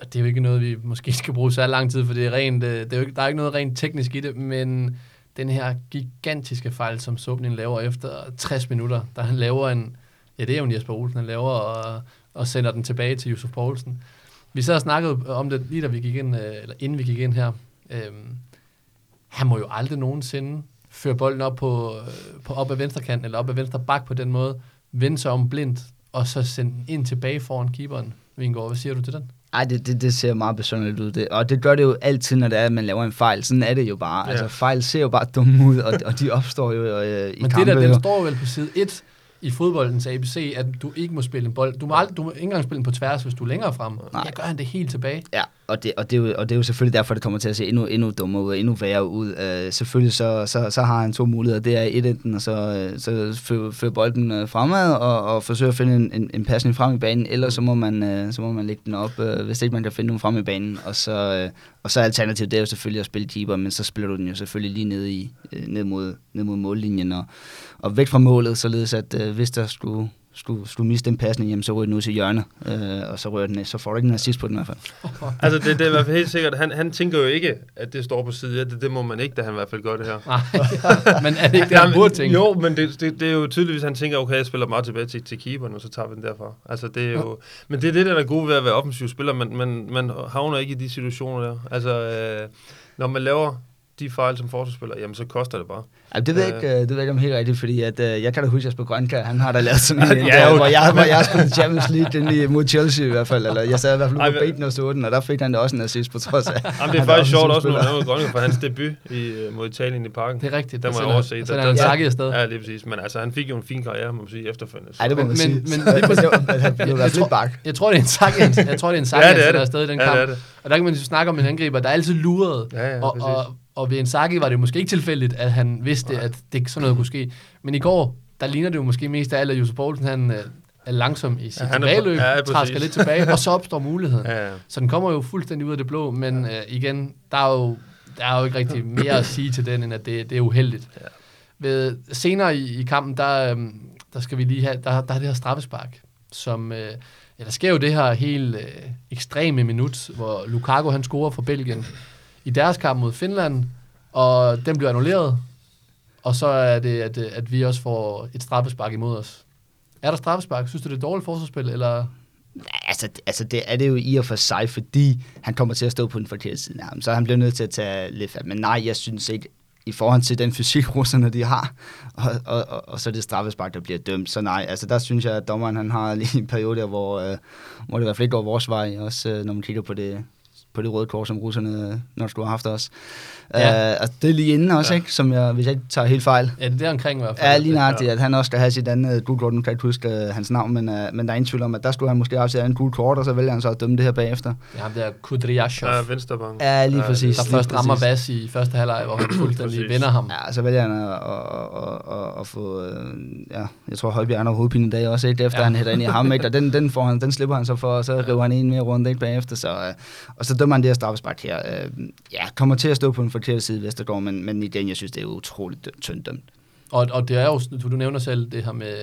og det er jo ikke noget, vi måske <laughs> skal bruge så lang tid, for det er rent, øh, det er jo, ikke- der er ikke noget rent teknisk i det, men den her gigantiske fejl, som Sobnin laver efter 60 minutter, der han laver en, ja det er jo en Jesper Olsen, han laver og, og sender den tilbage til Josef Poulsen. Vi sad og snakkede om det lige da vi gik ind, øh, eller inden vi gik ind her. Øhm, han må jo aldrig nogensinde føre bolden op på, øh, på op ad venstre kant, eller op ad venstre bak på den måde, vende sig om blindt, og så sende den ind tilbage foran keeperen. Vingård, hvad siger du til den? Ej, det, det, det ser meget besynderligt ud. Det, og det gør det jo altid, når det er, at man laver en fejl. Sådan er det jo bare. Ja. Altså, fejl ser jo bare dumme ud, og, og de opstår jo øh, i Men kampe. det der, den står vel på side 1 i fodboldens ABC, at du ikke må spille en bold. Du må, aldrig, du må ikke engang spille den på tværs, hvis du er længere frem. Nej. Jeg gør han det helt tilbage. Ja, og det, og, det er jo, og det er jo selvfølgelig derfor, det kommer til at se endnu, endnu dummere ud, og endnu værre ud. Øh, selvfølgelig så, så, så har han to muligheder. Det er et enten, og så, øh, så fører før bolden øh, fremad, og, og forsøge at finde en, en, en pasning frem i banen, eller så må man, øh, så må man lægge den op, øh, hvis ikke man kan finde nogen frem i banen. Og så, øh, og så er alternativet, det er jo selvfølgelig at spille keeper, men så spiller du den jo selvfølgelig lige ned, i, øh, ned, mod, ned mod mållinjen, og, og væk fra målet, således at øh, hvis der skulle skulle, skulle miste den pasning, jamen, så ryger den ud til hjørne, øh, og så rører den, så får du ikke en assist på den i hvert fald. <laughs> Altså, det, det er i hvert fald helt sikkert. Han, han tænker jo ikke, at det står på side 1. Det, det må man ikke, da han i hvert fald gør det her. Nej, <laughs> men er det ikke det, han burde tænke? Jo, men det, det, det er jo tydeligvis, at han tænker, okay, jeg spiller meget tilbage til, til keeperen, og så tager vi den derfra. Altså, det er jo... Men det er det, der er gode ved at være offensiv spiller. Man, man, man havner ikke i de situationer der. Altså, øh, når man laver de fejl som forsvarsspiller, jamen så koster det bare. Ja, det ved jeg Øh. ikke, øh, det ved jeg ikke om helt rigtigt, fordi at, øh, jeg kan da huske Jesper Grønkær, han har da lavet sådan <laughs> en, Ja, ja, jo. hvor, jeg, hvor jeg spillede Champions League den i, mod Chelsea i hvert fald, eller jeg sad i hvert fald ude på bænken og så den, og der fik han da også en assist på trods af. <laughs> Jamen, det er faktisk sjovt også, når han Grønning for hans debut i, øh, mod Italien i parken. Det er rigtigt. Der må jeg overse. Så Der- er han der- sakket afsted. Ja, lige præcis. Men altså, han fik jo en fin karriere, må man sige, efterfølgende. Ej, det må Men- man sige. men- <laughs> men han blev lidt bak. Jeg tror, det er en sakket. Jeg tror, det er en sakket, er der er afsted i den kamp. Og der kan man jo snakke om en angriber, der er altid luret. Ja, ja, og, og ved Saki var det måske ikke tilfældigt, at han vidste, at det sådan noget kunne ske. Men i går, der ligner det jo måske mest af alt, at Josef Poulsen han, øh, er langsom i sit Ja, ja, tilbageløb, ja, ja, træsker lidt tilbage, og så opstår muligheden. Ja, ja. Så den kommer jo fuldstændig ud af det blå, men øh, igen, der er, jo, der er jo ikke rigtig mere at sige til den, end at det, det er uheldigt. Ja. Ved, senere i, i kampen, der, øhm, der skal vi lige have, der, der er det her straffespark, som, øh, ja, der sker jo det her helt øh, ekstreme minut, hvor Lukaku han scorer for Belgien i deres kamp mod Finland, og den bliver annulleret, og så er det, at, at vi også får et straffespark imod os. Er der straffespark? Synes du, det er et dårligt forsvarsspil, eller altså, altså, det er det jo i og for sig, fordi han kommer til at stå på den forkerte side af ham. Så han bliver nødt til at tage lidt fat. Men nej, jeg synes ikke, i forhold til den fysik, <laughs> russerne de har, og, og, og, og så det straffespark, der bliver dømt. Så nej, altså der synes jeg, at dommeren han har lige en periode, der, hvor, øh, hvor det i hvert fald ikke går vores vej, også øh, når man kigger på det, på det røde kort, som russerne nok når skulle have haft os. Ja. Øh, altså, det er lige inden også, Ja. ikke? Som jeg, hvis jeg ikke tager helt fejl. ja, det er omkring i hvert fald? Ja, lige nøjagtigt, at han også skal have sit andet gult kort. Nu kan jeg ikke huske uh, hans navn, men, uh, men der er ingen tvivl om, at der skulle han måske have sit andet gult kort, og så vælger han så at dømme det her bagefter. Ja, ham der Kudryashov. Ja, venstrebank. Ja, lige præcis. der lige først rammer. Bas i første halvleg, hvor han fuldstændig vinder ham. Ja, så vælger han at, at, at, at, få, øh, ja, jeg tror Højbjerg har hovedpine i dag også, ikke? efter Ja. han hætter ind i ham, ikke? og den, den, får han, den slipper han så for, og så river han en mere rundt ikke, bagefter, så, øh, og så dømmer han det her straffespark her. Øh, ja, kommer til at stå på forkerte side, Vestergaard, men, men igen, jeg synes, det er utroligt tyndt dømt. Og, og det er jo, du, du nævner selv det her med,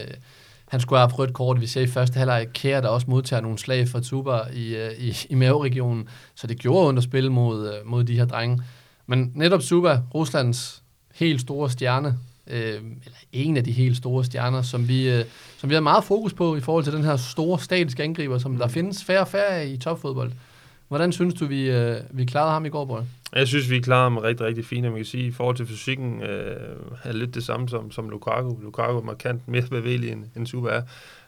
han skulle have haft rødt kort. Vi ser i første halvleg, Kjær, der også modtager nogle slag fra Tuba i, øh, i, i maveregionen. Så det gjorde ondt at spille mod, øh, mod de her drenge. Men netop Tuba, Ruslands helt store stjerne, øh, eller en af de helt store stjerner, som vi, øh, som vi har meget fokus på i forhold til den her store statiske angriber, som der findes færre og færre i topfodbold. Hvordan synes du, vi, øh, vi klarede ham i går, Borg? Jeg synes, vi klarer ham rigtig, rigtig fint. og Man kan sige, i forhold til fysikken øh, er lidt det samme som, som Lukaku. Lukaku er markant mere bevægelig end, end Super er.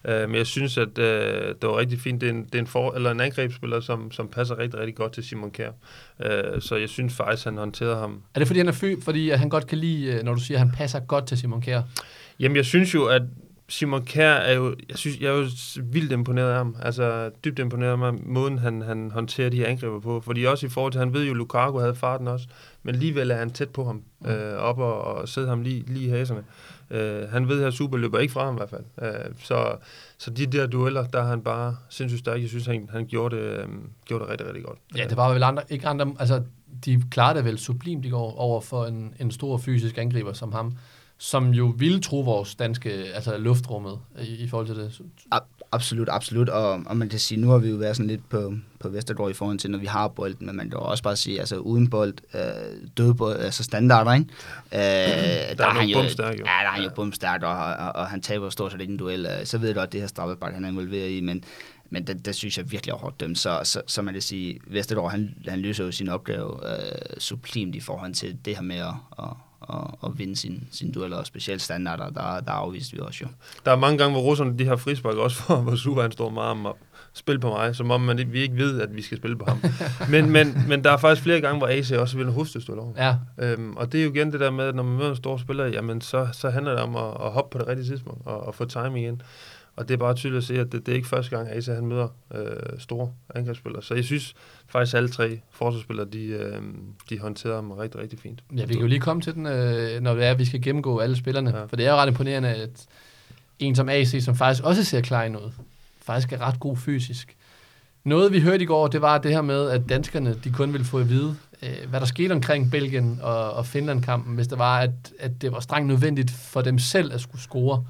Øh, men jeg synes, at øh, det var rigtig fint. Det er en, det er en, for, eller en angrebsspiller, som, som passer rigtig, rigtig godt til Simon Kjær. Øh, så jeg synes faktisk, han håndterede ham. Er det fordi, han er født, fordi at han godt kan lide, øh, når du siger, at han passer godt til Simon Kjær? Jamen, jeg synes jo, at Simon Kjær er jo, jeg synes, jeg er jo vildt imponeret af ham. Altså, dybt imponeret af ham, måden han, han håndterer de her angriber på. Fordi også i forhold til, han ved jo, Lukaku havde farten også, men alligevel er han tæt på ham, øh, op og, og sidder ham lige, lige i haserne. Øh, han ved, at Super løber ikke fra ham i hvert fald. Øh, så, så de der dueller, der er han bare sindssygt stærk. Jeg synes, han, han gjorde, det, øh, gjorde det rigtig, rigtig godt. Ja, det var vel andre, ikke andre, altså de klarede det vel sublimt i går over for en, en stor fysisk angriber som ham. Som jo ville tro vores danske, altså luftrummet i, i forhold til det. Ab- absolut, absolut. Og, og man kan sige, nu har vi jo været sådan lidt på, på Vestergaard i forhold til, når vi har bold, men man kan jo også bare sige, altså uden bold, øh, død bold, altså standarder, ikke? Øh, der, er han nogle jo, bumstærk, jo. Ja, der er han jo bumstærk, og, og, og, han taber stort set ikke en duel. Øh, så ved jeg godt, at det her straffebak, han er involveret i, men, men det, det synes jeg virkelig er hårdt dømt. Så, så, så man kan sige, Vestergaard, han, han løser jo sin opgave øh, sublimt i forhold til det her med at, at og, og vinde sin, sin dueller, og specielt standarder, der, der afviste vi også jo. Der er mange gange, hvor russerne de har frispark også for, hvor Suva han står med armen op. Spil på mig, som om man, ikke- vi ikke ved, at vi skal spille på ham. <laughs> men, men, men der er faktisk flere gange, hvor AC også vinder hovedstødstød over. Ja, Øhm, og det er jo igen det der med, at når man møder en stor spiller, jamen så, så handler det om at, at hoppe på det rigtige tidspunkt og, og få timing ind. Og det er bare tydeligt at se, at det, det er ikke første gang, Asa han møder øh, store angrebsspillere. Så jeg synes faktisk, at alle tre forsvarsspillere, de, øh, de håndterer dem rigtig, rigtig fint. ja vi kan jo lige komme til den, øh, når det er, at vi skal gennemgå alle spillerne. Ja. For det er jo ret imponerende, at en som AC, som faktisk også ser klar ud, faktisk er ret god fysisk. Noget vi hørte i går, det var det her med, at danskerne de kun ville få at vide, øh, hvad der skete omkring Belgien og, og Finland-kampen, hvis det var, at, at det var strengt nødvendigt for dem selv at skulle score.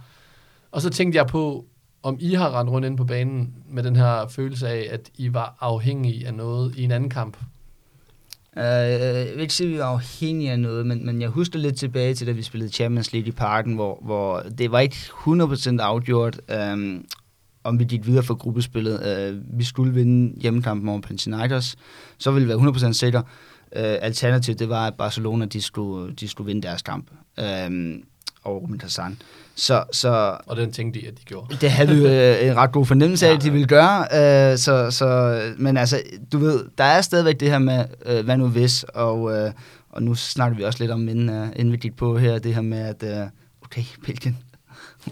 Og så tænkte jeg på, om I har rendt rundt ind på banen med den her følelse af, at I var afhængige af noget i en anden kamp. Uh, jeg vil ikke sige, at vi var afhængige af noget, men, men jeg husker lidt tilbage til, da vi spillede Champions League i parken, hvor, hvor det var ikke 100% afgjort, um, om vi gik videre for gruppespillet. Uh, vi skulle vinde hjemmekampen over Panathinaikos, så ville vi være 100% sikre. Uh, alternativet, det var, at Barcelona de skulle, de skulle vinde deres kamp um, over Ruben Kazan. Så, så Og den tænkte I, at de gjorde. det havde vi jo øh, en ret god fornemmelse af, at de ville gøre. Øh, så, så, men altså, du ved, der er stadigvæk det her med, øh, hvad nu hvis, og, øh, og nu snakker vi også lidt om, inden, øh, inden vi gik på her, det her med, at øh, okay, Belgien,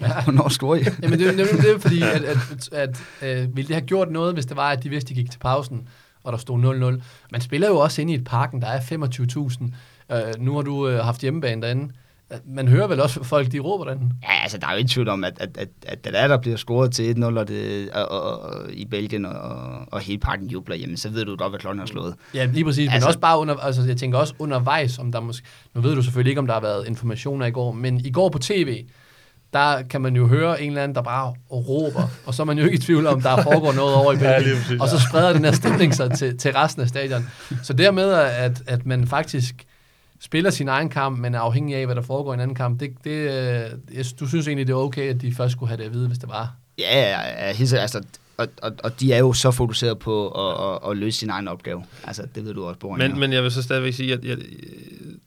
Ja. <laughs> hvornår scorer I? Jamen, det, er- er- det fordi, at, at, at, at øh, ville det have gjort noget, hvis det var, at de vidste, at de gik til pausen, og der stod 0-0. Man spiller jo også inde i et parken, der er 25.000. Øh, nu har du øh, haft hjemmebane derinde. Man hører vel også folk, de råber derinde. Ja, altså, der er jo ikke tvivl om, at, at, at, at det er, der bliver scoret til 1-0 og det, og, og, og, i Belgien, og, og hele parken jubler, jamen, så ved du godt, hvad klokken har slået. Ja, lige præcis. Men Altså- også bare under, altså, jeg tænker også undervejs, om der måske... Nu ved du selvfølgelig ikke, om der har været informationer i går, men i går på tv, der kan man jo høre en eller anden, der bare råber, og så er man jo ikke i tvivl om, der foregår noget over i <laughs> Ja, Belgien. lige præcis, og så ja. spreder den her stemning sig til, til resten af stadion. Så dermed, at, at man faktisk spiller sin egen kamp, men er afhængig af, hvad der foregår i en anden kamp, det, det, øh, jeg, du synes egentlig, det er okay, at de først skulle have det at vide, hvis det var. Ja, ja, ja, altså, og, og, og de er jo så fokuseret på at, at, at løse sin egen opgave. Altså, det ved du også, Boring. Men, men jeg vil så stadigvæk sige, at jeg,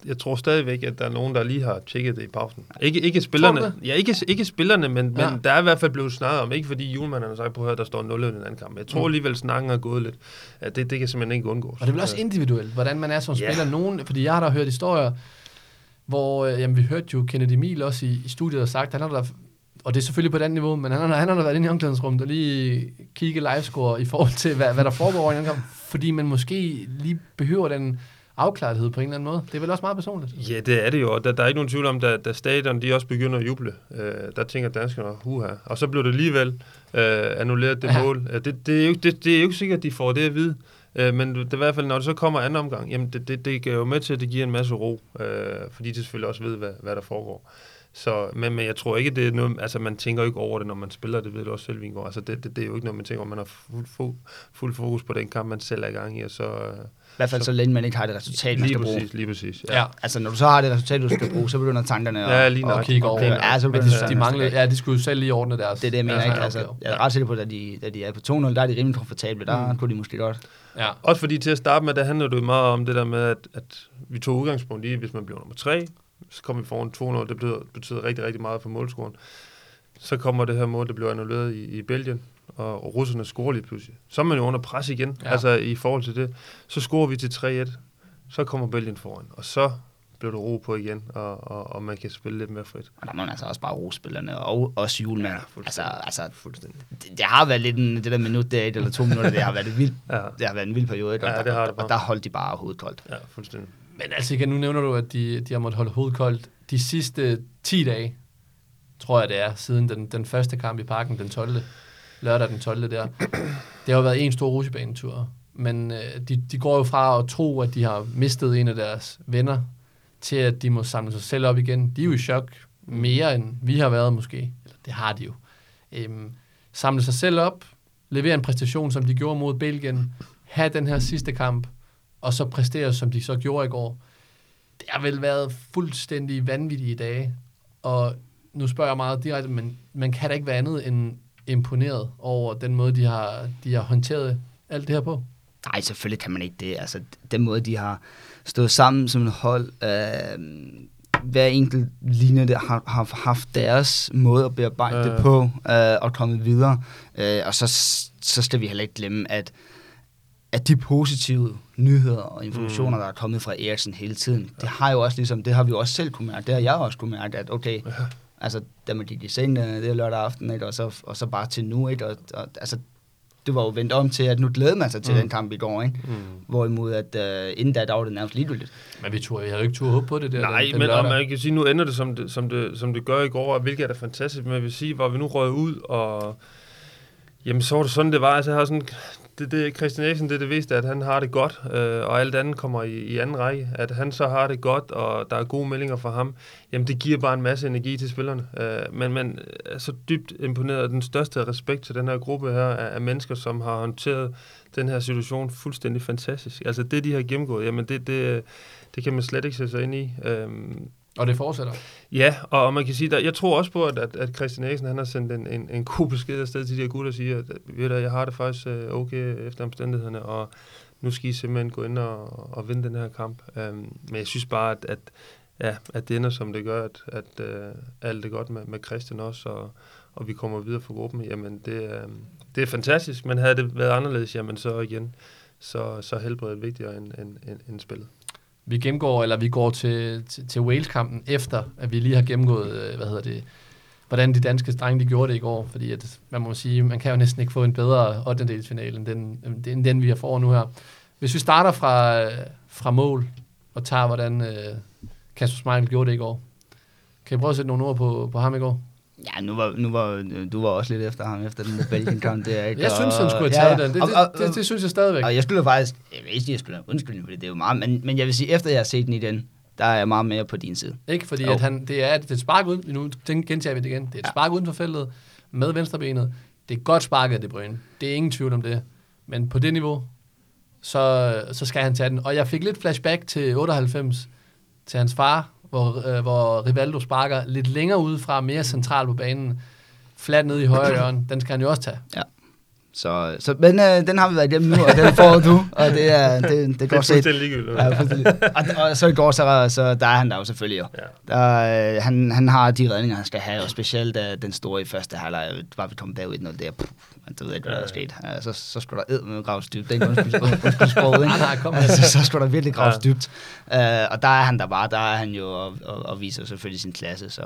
jeg tror stadigvæk, at der er nogen, der lige har tjekket det i pausen. Ikke, ikke spillerne, ja, ikke, ikke spillerne, men, Ja. men der er i hvert fald blevet snakket om, ikke fordi julemanden har sagt på her, der står 0 i den anden kamp. Jeg tror Mm. alligevel, snakken er gået lidt. Ja, det, det kan simpelthen ikke undgås. Og det er også individuelt, hvordan man er som Ja. spiller. Nogen, fordi jeg har da hørt historier, hvor, øh, jamen vi hørte jo Kennedy Miel også i, i studiet og sagt, han har da, og det er selvfølgelig på et andet niveau, men han har, han har været inde i omklædningsrummet og lige kigge livescore i forhold til, hvad, hvad der foregår i en kamp, fordi man måske lige behøver den afklarethed på en eller anden måde. Det er vel også meget personligt. Ja, det er det jo, og der, der er ikke nogen tvivl om, da, da stadion de også begynder at juble, øh, der tænker danskerne, huha. Og så blev det alligevel øh, annulleret det Ja. mål. Øh, Det, det, er jo, det, det er jo ikke sikkert, at de får det at vide. Øh, men det er i hvert fald, når det så kommer anden omgang, jamen det, det, det gør jo med til, at det giver en masse ro, øh, fordi de selvfølgelig også ved, hvad, hvad der foregår. Så, men, men jeg tror ikke, det er noget, altså man tænker ikke over det, når man spiller, det ved du også selv, Vingård. Altså det, det, det er jo ikke noget, man tænker, om man har fuld, fuld, fuld fokus på den kamp, man selv er i gang i, og så... Øh, I hvert fald så længe man ikke har det resultat, man skal bruge. præcis, lige præcis. Ja. Altså, når du så har det resultat, du skal bruge, så begynder tankerne at... Ja, lige Og nok. kigge over. Lige Ja. Ja, så Men de, det de manglede, ja, de skulle jo selv lige ordne deres. Det er det, jeg mener, deres ikke? Altså, jeg er ret sikker på, at da de, da de er på 2-0, der er de rimelig komfortable. Der Mm. kunne de måske godt. Ja. Også fordi til at starte med, der handler det jo meget om det der med, at, at vi tog udgangspunkt i, hvis man blev nummer tre, så kom vi foran 200, det betyder, betyder rigtig, rigtig meget for målscoren. Så kommer det her mål, der blev annulleret i, i Belgien, og, og russerne scorer lige pludselig. Så er man jo under pres igen, Ja. altså i forhold til det. Så scorer vi til 3-1, så kommer Belgien foran, og så blev der ro på igen, og, og, og man kan spille lidt mere frit. Og der må man altså også bare rose spillerne, og også julemand. Ja, altså, altså, Fuldstændig. det, det, har været lidt en, det der minut, det er et eller to minutter, det har været et vildt, Ja, det har været en vild periode, ikke? og, Ja, der, det har det bare. og der holdt de bare hovedet koldt. ja, fuldstændig. Men altså igen, nu nævner du, at de, de har måttet holde hovedet koldt. De sidste 10 dage, tror jeg det er, siden den, den første kamp i parken, den 12. Lørdag den 12. der. Det har jo været en stor rutsjebanetur. Men øh, de, de går jo fra at tro, at de har mistet en af deres venner, til at de må samle sig selv op igen. De er jo i chok. mere end vi har været måske. Eller det har de jo. Øhm, samle sig selv op, levere en præstation, som de gjorde mod Belgien, have den her sidste kamp, og så præstere, som de så gjorde i går. Det har vel været fuldstændig vanvittige dage, og nu spørger jeg meget direkte, men man kan da ikke være andet end imponeret over den måde, de har, de har håndteret alt det her på? Nej, selvfølgelig kan man ikke det. Altså, den måde, de har stået sammen som et hold, øh, hver enkelt linje der har, har haft deres måde at bearbejde øh. det på øh, og komme videre. Øh, og så, så skal vi heller ikke glemme, at at de positive nyheder og informationer, mm. der er kommet fra Eriksen hele tiden, det har jo også ligesom, det har vi jo også selv kunne mærke, det har jeg også kunne mærke, at okay, ja. altså, da man gik i seng, det er lørdag aften, ikke, og, så, og så bare til nu, ikke, og, og altså, det var jo vendt om til, at nu glæder man sig til mm. den kamp i går, ikke? Mm. Hvorimod, at uh, inden da, der var det nærmest ligegyldigt. Men vi tror, jeg havde ikke tur håbe på det der. Nej, den, den men og man kan sige, nu ender det, som det, som det, som det gør i går, og hvilket er da fantastisk, men jeg vil sige, hvor vi nu røg ud, og jamen, så var det sådan, det var. Altså, jeg har sådan, det, det, Christian Eriksen, det er det vigtigste, at han har det godt, øh, og alt andet kommer i, i anden række. At han så har det godt, og der er gode meldinger fra ham, jamen det giver bare en masse energi til spillerne. Øh, men man er så dybt imponeret af den største respekt til den her gruppe her af, af mennesker, som har håndteret den her situation fuldstændig fantastisk. Altså det, de har gennemgået, jamen det, det, det kan man slet ikke sætte sig ind i. Øh, og det fortsætter? Ja, og, og man kan sige, der, jeg tror også på, at, at, at Christian Eriksen han har sendt en, en, en god besked afsted til de her gutter og siger, at ved du, jeg har det faktisk øh, okay efter omstændighederne, og nu skal I simpelthen gå ind og, og vinde den her kamp. Um, men jeg synes bare, at, at, ja, at det ender som det gør, at, at uh, alt er godt med, med Christian også, og, og vi kommer videre for gruppen. Jamen, det, um, det er fantastisk, men havde det været anderledes, jamen så igen, så, så helbredet vigtigere end, end, end, end spillet vi gennemgår, eller vi går til, til, til Wales-kampen efter, at vi lige har gennemgået, øh, hvad hedder det, hvordan de danske drenge de gjorde det i går, fordi at, man må sige, man kan jo næsten ikke få en bedre 8. end den, end den, vi har for nu her. Hvis vi starter fra, øh, fra mål, og tager, hvordan øh, Kasper Smeichel gjorde det i går. Kan I prøve at sætte nogle ord på, på ham i går? Ja, nu var, nu var, du var også lidt efter ham, efter den der Belgien-kamp der, ikke? jeg synes, han skulle have taget ja, den. Det, og, og, det, det, det, synes jeg stadigvæk. Og jeg skulle faktisk, jeg ved ikke, jeg skulle have undskyldning for det, det er jo meget, men, men jeg vil sige, efter jeg har set den i den, der er jeg meget mere på din side. Ikke, fordi at han, det er, det er et spark uden, nu gentager vi det igen, det er et ja. spark uden for feltet, med venstrebenet. Det er godt sparket af De Bruyne. Det er ingen tvivl om det. Men på det niveau, så, så skal han tage den. Og jeg fik lidt flashback til 98, til hans far, hvor, øh, hvor Rivaldo sparker lidt længere ud fra, mere centralt på banen, flat ned i højre hjørne. Den skal han jo også tage. Ja. Så, så, men øh, den har vi været igennem nu, og den får du, og det er det, det går set. Det er ligegyldigt. Ja, og, og, så i går, så, så der er han der jo selvfølgelig jo. Ja. Der, øh, han, han har de redninger, han skal have, og specielt uh, den store i første halvleg, var vi kom bagud 1 der, puh, man ved ikke, hvad der er sket. Ja, så, så skulle der ed med graves dybt. Det er undskyld sproget, <laughs> ikke? Nej, kom altså, så skulle der virkelig graves ja. dybt. Uh, og der er han der bare, der er han jo og, og, og viser selvfølgelig sin klasse, så...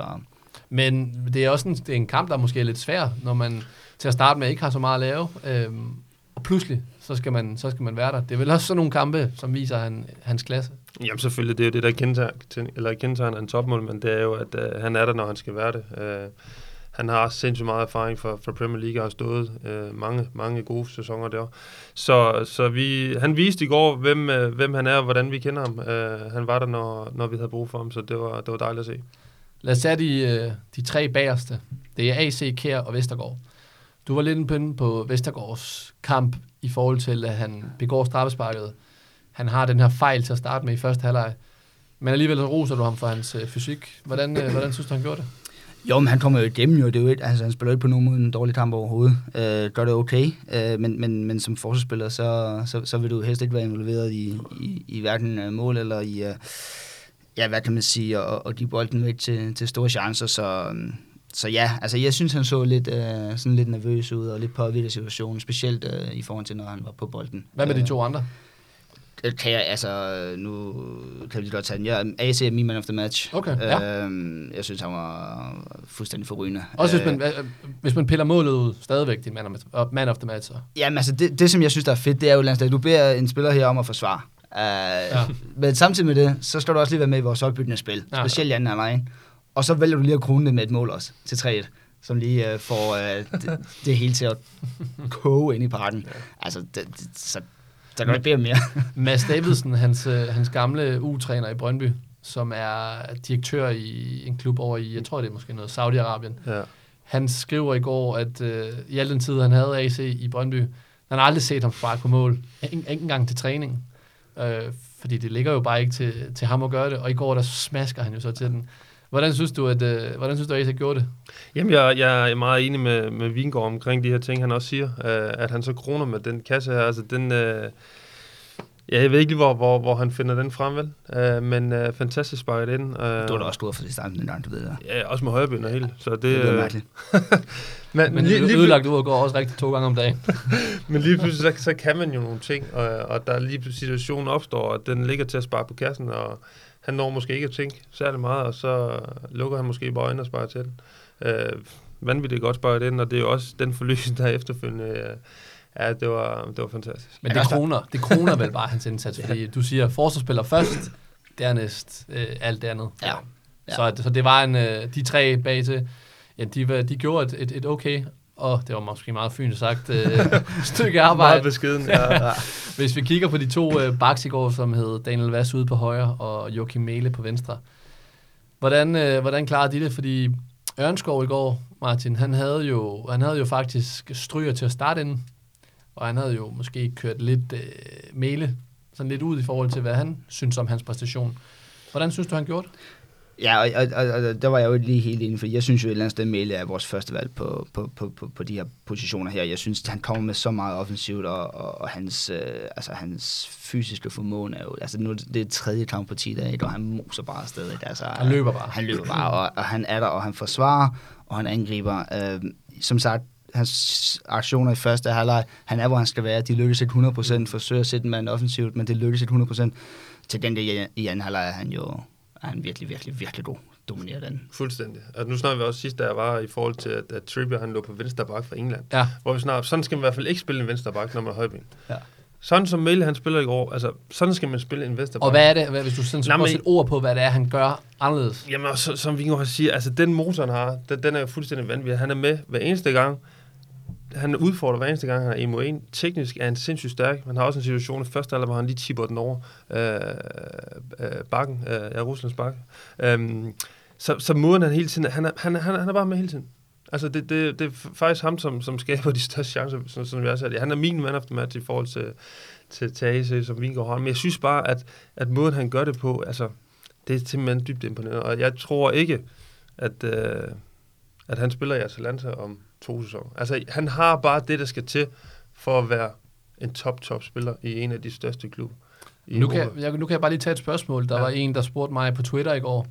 Men det er også en, det er en kamp, der måske er lidt svær, når man til at starte med ikke har så meget at lave. Øhm, og pludselig, så skal, man, så skal man være der. Det er vel også sådan nogle kampe, som viser han, hans klasse. Jamen selvfølgelig, det er jo det, der kendetegner, eller kendetegner en topmål, men det er jo, at uh, han er der, når han skal være det. Uh, han har sindssygt meget erfaring fra, fra Premier League og har stået øh, mange, mange gode sæsoner der. Så, så vi, han viste i går, hvem, øh, hvem han er og hvordan vi kender ham. Øh, han var der, når, når vi havde brug for ham, så det var, det var dejligt at se. Lad os tage de, øh, de tre bagerste. Det er AC, Kær og Vestergaard. Du var lidt en på Vestergaards kamp i forhold til, at han begår straffesparket. Han har den her fejl til at starte med i første halvleg. Men alligevel roser du ham for hans øh, fysik. Hvordan, øh, hvordan synes du, han gjorde det? Jo, men han kommer jo igennem jo. Det er jo et, altså, han spiller ikke på nogen måde en dårlig kamp overhovedet. Øh, gør det okay. Øh, men, men, men som forsvarsspiller, så, så, så vil du helst ikke være involveret i, i, i hverken øh, mål eller i... Øh, ja, hvad kan man sige, og, og de bolden væk til, til store chancer, så, så ja, altså jeg synes, han så lidt, øh, sådan lidt nervøs ud og lidt påvirket af situationen, specielt øh, i forhold til, når han var på bolden. Hvad med de to andre? Det kan jeg, altså, nu kan vi lige godt tage den. Jeg, AC er min man of the match. Okay, ja. Øhm, jeg synes, han var fuldstændig forrygende. Også hvis man, øh, hvis man piller målet ud, stadigvæk din man of, man of the match. Så. Jamen, altså, det, det, som jeg synes, der er fedt, det er jo, at du beder en spiller her om at forsvare. Uh, ja. Men samtidig med det, så skal du også lige være med i vores opbyggende spil. Ja. Specielt i anden halvleg. Og så vælger du lige at krone det med et mål også, til 3-1, som lige uh, får uh, det, det hele til at koge ind i parken. <laughs> Ja. Altså, det, det, så der kan ikke bede mere. <laughs> Mads Davidsen, hans, uh, hans gamle U-træner i Brøndby, som er direktør i en klub over i, jeg tror det er måske noget Saudi-Arabien. Ja. Han skriver i går, at øh, i al den tid, han havde AC i Brøndby, han har aldrig set ham sparke på mål. Ikke engang til træning. Øh, fordi det ligger jo bare ikke til, til ham at gøre det. Og i går, der smasker han jo så til den. Hvordan synes du, at, øh, hvordan synes du, at AC gjorde det? Jamen, jeg, jeg er meget enig med, med Vingård omkring de her ting, han også siger. Øh, at han så kroner med den kasse her. Altså, den... Øh, ja, jeg ved ikke lige, hvor, hvor, hvor han finder den frem, vel? Øh, men øh, fantastisk sparket ind. Øh, Du var da også stor for distancen en gang, du ved det. Ja, også med højreben og hele. Så det, Det er mærkeligt. <laughs> men, Men lige, lige, lige, ødelagt ud og går også rigtig to gange om dagen. <laughs> men lige pludselig, så, så kan man jo nogle ting, og, og der lige pludselig situationen opstår, og den ligger til at spare på kassen, og han når måske ikke at tænke særlig meget, og så lukker han måske bare øjnene og sparer til den. Øh, vanvittigt godt sparet ind, og det er jo også den forløsning, der er efterfølgende. Øh, ja, det var, det var fantastisk. Men det kroner, det kroner vel bare hans indsats, <laughs> fordi du siger, forsvarsspiller først, dernæst øh, alt det andet. Ja. Ja. Så, så det var en, øh, de tre bag til, ja, de, var- de gjorde et, et, et okay, og det var måske meget fint sagt, øh, <laughs> stykke Meget arbejde. beskeden, ja. Ja. <laughs> Hvis vi kigger på de to øh, backs i går, som hed Daniel Vass ude på højre og Joachim Mele på venstre. Hvordan, øh, hvordan klarede de det? Fordi Ørnskov i går, Martin, han havde jo, han havde jo faktisk stryger til at starte inden, og han havde jo måske kørt lidt øh, Mele sådan lidt ud i forhold til, hvad han synes om hans præstation. Hvordan synes du, han gjorde det? Ja, og, og, og, og der var jeg jo ikke lige helt enig, for jeg synes jo et eller andet sted, Mæle er vores første valg på, på, på, på, på de her positioner her. Jeg synes, han kommer med så meget offensivt, og, og, og hans, øh, altså, hans fysiske formåen er jo, altså nu er det er tredje kamp på 10 dage, og han moser bare afsted. ikke? Altså, Han løber bare. Han løber bare, og, og han er der, og han forsvarer, og han angriber. Øh, som sagt, hans aktioner i første halvleg, han er, hvor han skal være. De lykkes et 100%, forsøger at sætte en mand offensivt, men det lykkes et 100%. Til den der i- i anden halvleg er han jo er han virkelig, virkelig, virkelig god. Dominerer den. Fuldstændig. Altså, nu snakker vi også sidst, da jeg var i forhold til, at, at Trippier han lå på venstre bak for England. Ja, Hvor vi snart, sådan skal man i hvert fald ikke spille en venstre bak, når man er højben. Ja. Sådan som Mæle han spiller i går, altså sådan skal man spille en venstre bak. og hvad er det, hvad, hvis du sådan skal sætte ord på, hvad det er, han gør anderledes? Jamen, så, som Vingo har siger, altså den motor, han har, den, den er jo fuldstændig vanvittig. Han er med hver eneste gang. Han udfordrer hver eneste gang, han er 1 mod 1. Teknisk er han sindssygt stærk. Man har også en situation i første alder, hvor han lige tipper den over øh, øh, bakken, øh, ja, Ruslands bakke. Øhm, så, så måden han hele tiden, han er, han, han, han er bare med hele tiden. Altså, det, det, det er faktisk ham, som, som skaber de største chancer, som, som jeg har sagt. Han er min man of the match i forhold til, til, til AC, som Vingo har. Men jeg synes bare, at, at måden, han gør det på, altså, det er simpelthen dybt imponerende. Og jeg tror ikke, at, øh, at han spiller i Atalanta om to sæsoner. Altså, han har bare det, der skal til for at være en top-top spiller i en af de største klubber. Nu kan, jeg, nu kan jeg bare lige tage et spørgsmål. Der Ja. ja. var en, der spurgte mig på Twitter i går,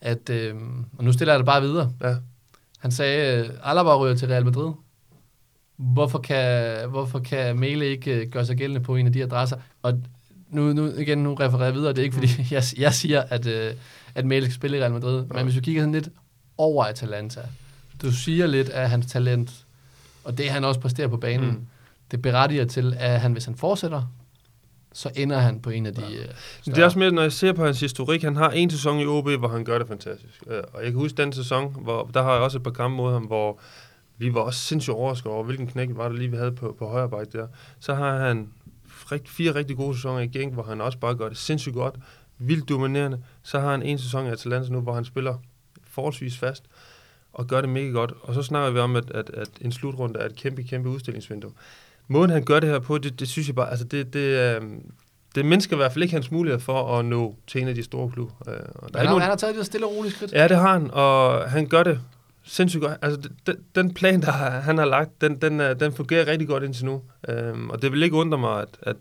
at, øh, og nu stiller jeg det bare videre. Ja. Han sagde, øh, Alaba ryger til Real Madrid. Hvorfor kan, hvorfor kan Mele ikke øh, gøre sig gældende på en af de adresser? Og nu, nu igen, nu refererer jeg videre. Det er ikke, fordi <laughs> jeg, jeg siger, at, øh, at Mele skal spille i Real Madrid. Men hvis vi kigger sådan lidt over Atalanta. Du siger lidt af hans talent, og det han også præsterer på banen. Mm. Det berettiger til, at han, hvis han fortsætter, så ender han på en af de... Ja. Men det er også mere, når jeg ser på hans historik, han har en sæson i OB, hvor han gør det fantastisk. Øh, Og jeg kan huske den sæson, hvor der har jeg også et par kampe mod ham, hvor vi var også sindssygt overrasket over, hvilken knæk var det lige, vi havde på, på højre bak der. Så har han rigt, fire rigtig gode sæsoner i Genk, hvor han også bare gør det sindssygt godt, vildt dominerende. Så har han en sæson i Atalanta nu, hvor han spiller forholdsvis fast og gør det mega godt. Og så snakker vi om, at, at, at en slutrunde er et kæmpe, kæmpe udstillingsvindue. Måden han gør det her på, det, det synes jeg bare, altså det, det, øh, det mindsker i hvert fald ikke hans mulighed for at nå til en af de store klubber. Øh, og der er Han har, nogen, han har taget det stille og roligt skridt. Ja, det har han, og han gør det sindssygt godt. Altså, den, den plan, der han har lagt, den, den, er- den fungerer rigtig godt indtil nu. Øhm, og det vil ikke undre mig, at, at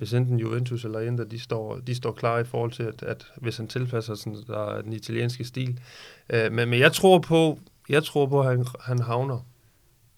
hvis enten Juventus eller Inter, de står, de står klar i forhold til, at, at hvis han tilpasser sådan, der den italienske stil. Øh, men, men jeg tror på, jeg tror på, at han, han havner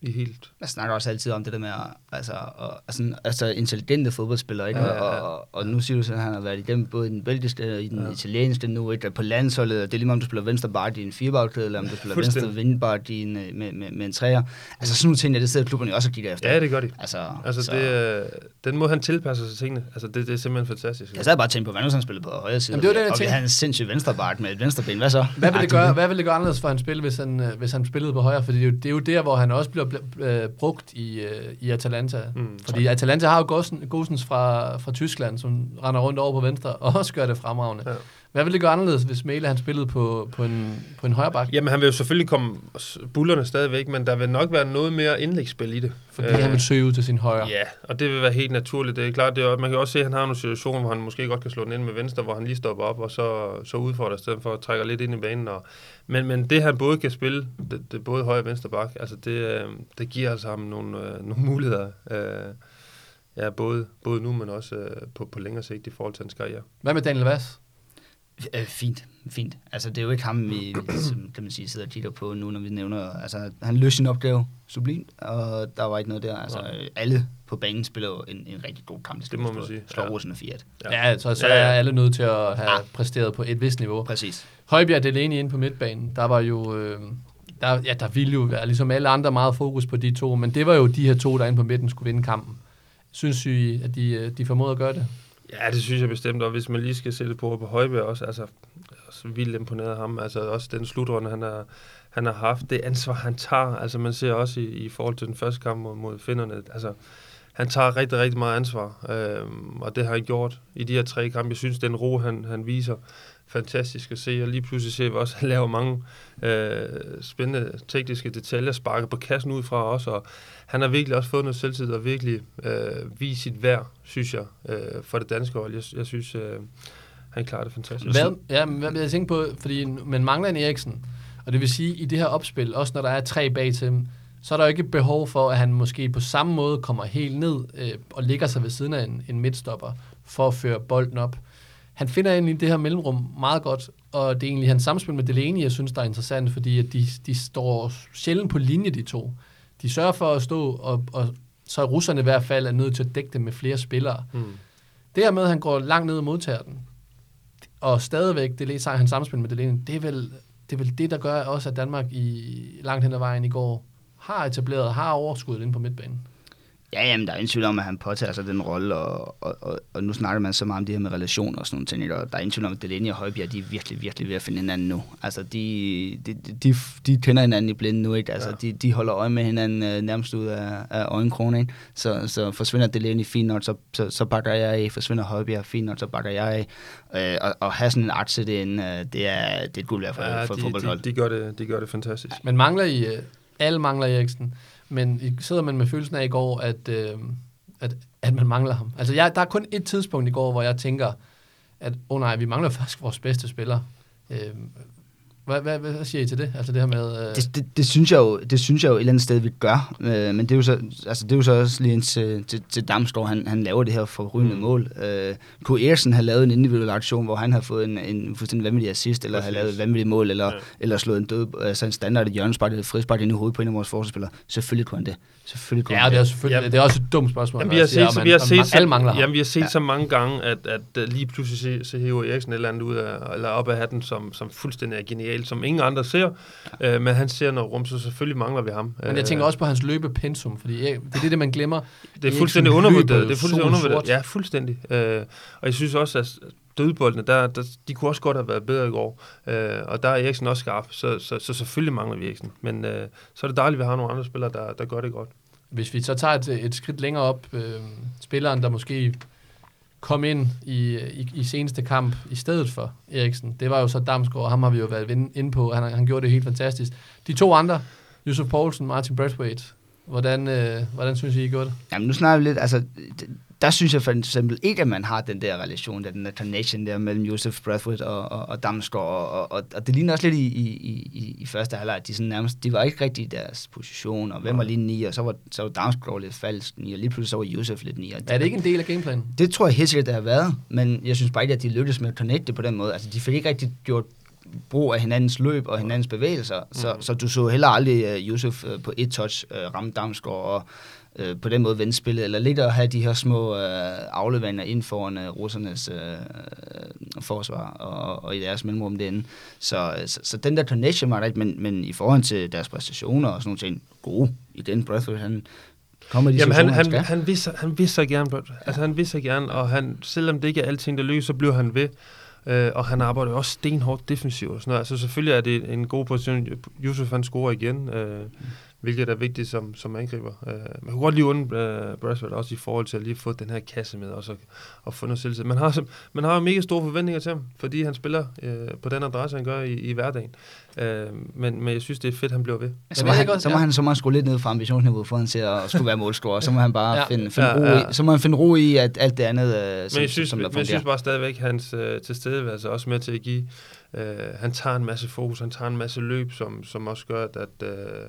i helt. Jeg snakker også altid om det der med, altså, og, altså, altså intelligente fodboldspillere, ikke? Ja, Ja, ja. Og, og, og, nu siger du så, at han har været igennem både i den belgiske og i den Ja. italienske nu, ikke? på landsholdet, og det er lige meget, om du spiller venstre bak i en firebakkæde, eller om du spiller venstre vindbak i en, med, med, med en træer. Altså sådan nogle ting, ja, det sidder klubberne jo også og kigger efter. Ja, det gør de. Altså, Altså, så, det, øh, den måde, han tilpasser sig tingene, altså, det, det er simpelthen fantastisk. Jeg sad bare og tænkte på, hvad nu han spillede på højre side, Jamen, det var det, jeg og vi tænkte. havde en sindssyg venstre med et venstre ben. Hvad så? Hvad vil, det gøre, hvad vil det gøre anderledes for hans spil, hvis han, øh, hvis han spillede på højre? Fordi det er, jo, det er jo der, hvor han også bliver bl- øh, brugt i, øh, i Atalanta. Mm, Fordi Atalanta har jo Gosen, Gosens fra, fra Tyskland, som render rundt over på venstre, og også <laughs> gør det fremragende. Ja. Hvad ville det gøre anderledes, hvis Mæle han spillede på, på, en, på en højre bak? Jamen, han vil jo selvfølgelig komme bullerne stadigvæk, men der vil nok være noget mere indlægsspil i det. Fordi øh, han vil søge ud til sin højre. Ja, og det vil være helt naturligt. Det er klart, det er, man kan også se, at han har nogle situationer, hvor han måske godt kan slå den ind med venstre, hvor han lige stopper op, og så, så udfordrer i stedet for at trække lidt ind i banen. Og, men, men det, han både kan spille, det, det både højre og venstre bak, altså det, øh, det giver altså ham nogle, øh, <laughs> nogle muligheder. Øh, ja, både, både nu, men også øh, på, på længere sigt i forhold til hans karriere. Hvad med Daniel Vass? Øh, fint, fint. Altså, det er jo ikke ham, vi som, kan man sige, sidder og kigger på nu, når vi nævner... Altså, han løste sin opgave sublimt, og der var ikke noget der. Altså, Nej. alle på banen spiller jo en, en rigtig god kamp. Det må man sige, Slår ja. ja. Russen og Fiat. Ja, ja så, så Ja, ja, ja. er alle nødt til at have Ah. præsteret på et vist niveau. Præcis. Højbjerg Delaney inde på midtbanen, der var jo... Øh, der, ja, der ville jo være, ligesom alle andre, meget fokus på de to, men det var jo de her to, der inde på midten skulle vinde kampen. Synes I, at de, øh, de formåede at gøre det? Ja, det synes jeg bestemt, og hvis man lige skal sætte på på Højbjerg også, altså, også vildt imponeret af ham, altså også den slutrunde, han har, han har haft, det ansvar, han tager, altså man ser også i, i forhold til den første kamp mod, mod finderne, altså han tager rigtig, rigtig meget ansvar, øhm, og det har han gjort i de her tre kampe. Jeg synes, den ro, han, han viser, fantastisk at se, og lige pludselig ser vi også, at <laughs> han laver mange øh, spændende tekniske detaljer, sparker på kassen ud fra os, og han har virkelig også fået noget selvtid og virkelig øh, vist sit værd, synes jeg, øh, for det danske hold. Jeg, jeg synes, øh, han klarer det fantastisk. Hvad, ja, men hvad jeg tænke på, fordi man mangler en Eriksen, og det vil sige, i det her opspil, også når der er tre bag til ham, så er der jo ikke behov for, at han måske på samme måde kommer helt ned øh, og ligger sig ved siden af en, en midtstopper for at føre bolden op. Han finder egentlig det her mellemrum meget godt, og det er egentlig hans samspil med Delaney, jeg synes, der er interessant, fordi at de, de står sjældent på linje, de to. De sørger for at stå, og, og så er russerne i hvert fald er nødt til at dække det med flere spillere. Hmm. Det her med, at han går langt ned og modtager den, og stadigvæk, det hans samspil med Delaney, det er vel det, er vel det der gør også, at Danmark i langt hen ad vejen i går har etableret, har overskuddet inde på midtbanen. Ja, jamen, der er ingen tvivl om, at han påtager sig den rolle, og, og, og, og nu snakker man så meget om det her med relationer og sådan nogle ting, ikke? og der er ingen tvivl om, at Delaney og Højbjerg, de er virkelig, virkelig ved at finde hinanden nu. Altså, de, de, de, de kender hinanden i blinde nu, ikke? Altså, Ja. ja. de, de holder øje med hinanden øh, nærmest ud af, af øjenkrogen, ikke? Så, så forsvinder Delaney fint nok, så, så, så bakker jeg af. Forsvinder Højbjerg fint nok, så bakker jeg af. Øh, og, og have sådan en aktie derinde, øh, det er, det er et guld værd for, Ja, for et de, fodboldhold. de, de, gør det, de gør det fantastisk. Men mangler I, øh, alle mangler Eriksen, men I sidder man med følelsen af i går, at, øh, at, at man mangler ham. Altså, jeg, der er kun et tidspunkt i går, hvor jeg tænker, at, åh oh nej, vi mangler <laughs> faktisk vores bedste spiller. Øh, hvad, hvad, hvad siger I til det? Altså det her med... Øh, Det, det, det, synes jeg jo, det synes jeg jo et eller andet sted, vi gør. Øh, men det er, jo så, altså, det er jo så også lige til, til, til Damsgaard, han, han laver det her forrygende Mm. mål. Øh, kunne Eriksen have lavet en individuel aktion, hvor han har fået en, en fuldstændig vanvittig assist, eller har Præcis. lavet et vanvittigt mål, eller, Ja. ja. eller slået en død, altså en standard hjørnespark, eller frispark ind i hovedet på en af vores forsvarsspillere. Selvfølgelig kunne han det. Selvfølgelig kunne ja, han det er det. selvfølgelig Jamen- det er også et dumt spørgsmål. Jamen, vi har jeg siger, set, at vi har man- set, man- så, alle mangler ham. jamen, vi har set Ja. så mange gange, at, at lige pludselig så, hæver Eriksen et eller andet ud af, eller op af hatten, som, som fuldstændig er genialt, som ingen andre ser. Uh, men han ser noget rum, så selvfølgelig mangler vi ham. Men jeg tænker også på hans løbepensum, fordi øh, det er det, man glemmer. det er fuldstændig undervurderet. Det er fuldstændig undervurderet. Ja, fuldstændig. Uh, og jeg synes også, at dødboldene, der, der, de kunne også godt have været bedre i går. Uh, og der er Eriksen også skarp, så, så, så selvfølgelig mangler vi Eriksen. Men uh, så er det dejligt, at vi har nogle andre spillere, der, der gør det godt. Hvis vi så tager et, et skridt længere op, øh, spilleren, der måske kom ind i, i, i seneste kamp i stedet for Eriksen, det var jo så Damsgaard, og ham har vi jo været inde på, han, han gjorde det helt fantastisk. De to andre, Yusuf Poulsen, Martin Brathwaite, hvordan, øh, hvordan synes I, I gjorde det? Jamen, nu snakker vi lidt, altså, der synes jeg for eksempel ikke, at man har den der relation, der, den der connection der mellem Joseph Brathwaite og, og, og Damsgaard, og, og, og, det ligner også lidt i, i, i, i første halvleg, at de, sådan nærmest, de var ikke rigtig i deres position, og hvem var lige ni, og så var, så var Damsgaard lidt falsk ni, og lige pludselig så var Joseph lidt ni. Og Er det ikke en del af gameplanen? Det tror jeg helt sikkert, det har været, men jeg synes bare ikke, at de lykkedes med at connecte på den måde. Altså, de fik ikke rigtig gjort brug af hinandens løb og hinandens bevægelser, så, Mhm. så du så heller aldrig uh, Yusuf uh, på et touch uh, ramme Damsgaard og uh, på den måde vende spillet, eller lidt at have de her små uh, afleveringer ind foran uh, russernes uh, forsvar og, og i deres mellemrum derinde. Så, så, så den der connection var der ikke, men, men i forhold til deres præstationer og sådan nogle ting, gode i den Breathwaite, han kommer de Jamen, han, han, han, vil så, han vil så gerne, Brad. altså han vil så gerne, og han, selvom det ikke er alting, der lykkes, så bliver han ved. Øh, og han arbejder også stenhårdt defensivt og sådan noget. Altså selvfølgelig er det en god position. Yusuf han scorer igen. Øh, hvilket er vigtigt som, som angriber. Øh, man kunne godt lige undre uh, Brasford også i forhold til at lige få den her kasse med også, og, og få noget selvtid. Man har, <laughs> man har mega store forventninger til ham, fordi han spiller øh, på den adresse, han gør i, i hverdagen. Øh, men, men jeg synes, det er fedt, han bliver ved. Så må, han, så må han så må han skrue lidt ned fra ambitionsniveauet, for han til at skulle være målscorer. Så må han bare <laughs> ja. finde, finde ja, ro ja. i, så må han finde ro i, at alt det andet, øh, som, men jeg synes, som der men jeg synes bare stadigvæk, hans øh, tilstedeværelse også med til at give Øh, han tager en masse fokus, han tager en masse løb, som, som også gør, at, at, øh,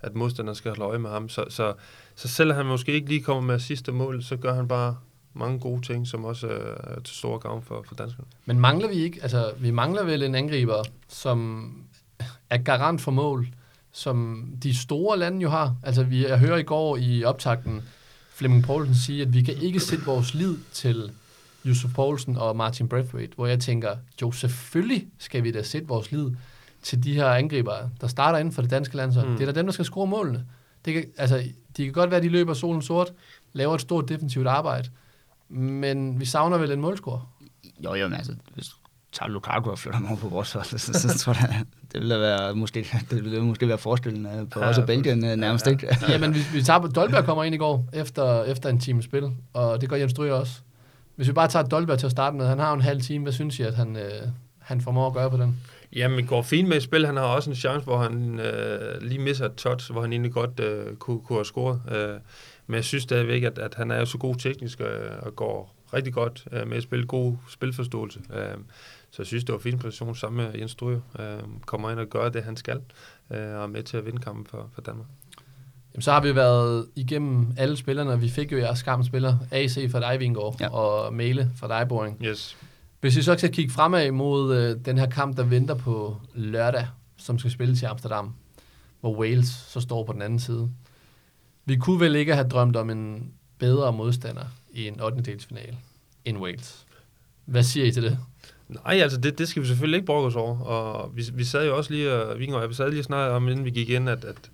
at modstanderen skal holde øje med ham. Så, så, så selvom han måske ikke lige kommer med sidste mål, så gør han bare mange gode ting, som også er til stor gavn for, for danskerne. Men mangler vi ikke, altså vi mangler vel en angriber, som er garant for mål, som de store lande jo har. Altså vi, jeg hører i går i optakten Flemming Poulsen sige, at vi kan ikke sætte vores lid til Yusuf Poulsen og Martin Braithwaite, hvor jeg tænker, jo selvfølgelig skal vi da sætte vores lid til de her angribere, der starter inden for det danske land. Så. Mm. Det er da dem, der skal score målene. Det kan, altså, de kan godt være, at de løber solen sort, laver et stort defensivt arbejde, men vi savner vel en målscore. Jo, jo, men altså, hvis tager Lukaku og flytter ham over på vores hold, så, så, så tror jeg, <laughs> det vil være, måske, <laughs> det vil måske være forskellen på ja, os og Belgien øh, nærmest, ja, ja. ikke? ja, men vi, vi tager, Dolberg kommer ind i går efter, efter en time spil, og det gør Jens Stryger også. Hvis vi bare tager Dolberg til at starte med, han har en halv time, hvad synes I, at han, øh, han formår at gøre på den? Jamen, går fint med et spil. Han har også en chance, hvor han øh, lige misser et touch, hvor han egentlig godt øh, kunne, kunne have scoret. Øh, men jeg synes stadigvæk, at, at han er jo så god teknisk øh, og går rigtig godt øh, med at spille god spilforståelse. Øh, så jeg synes, det var en fin position sammen med Jens Stryger. Øh, kommer ind og gør det, han skal, øh, og er med til at vinde kampen for, for Danmark. Jamen, så har vi været igennem alle spillerne. Vi fik jo jeres spiller AC fra dig, Vingård, ja. og Mele fra dig, Boring. Yes. Hvis vi så skal kigge fremad mod øh, den her kamp, der venter på lørdag, som skal spilles i Amsterdam, hvor Wales så står på den anden side. Vi kunne vel ikke have drømt om en bedre modstander i en 8. delsfinale end Wales. Hvad siger I til det? Nej, altså det, det skal vi selvfølgelig ikke brokke os over. Og vi, vi sad jo også lige, og jeg vi sad lige snart om, inden vi gik ind, at, at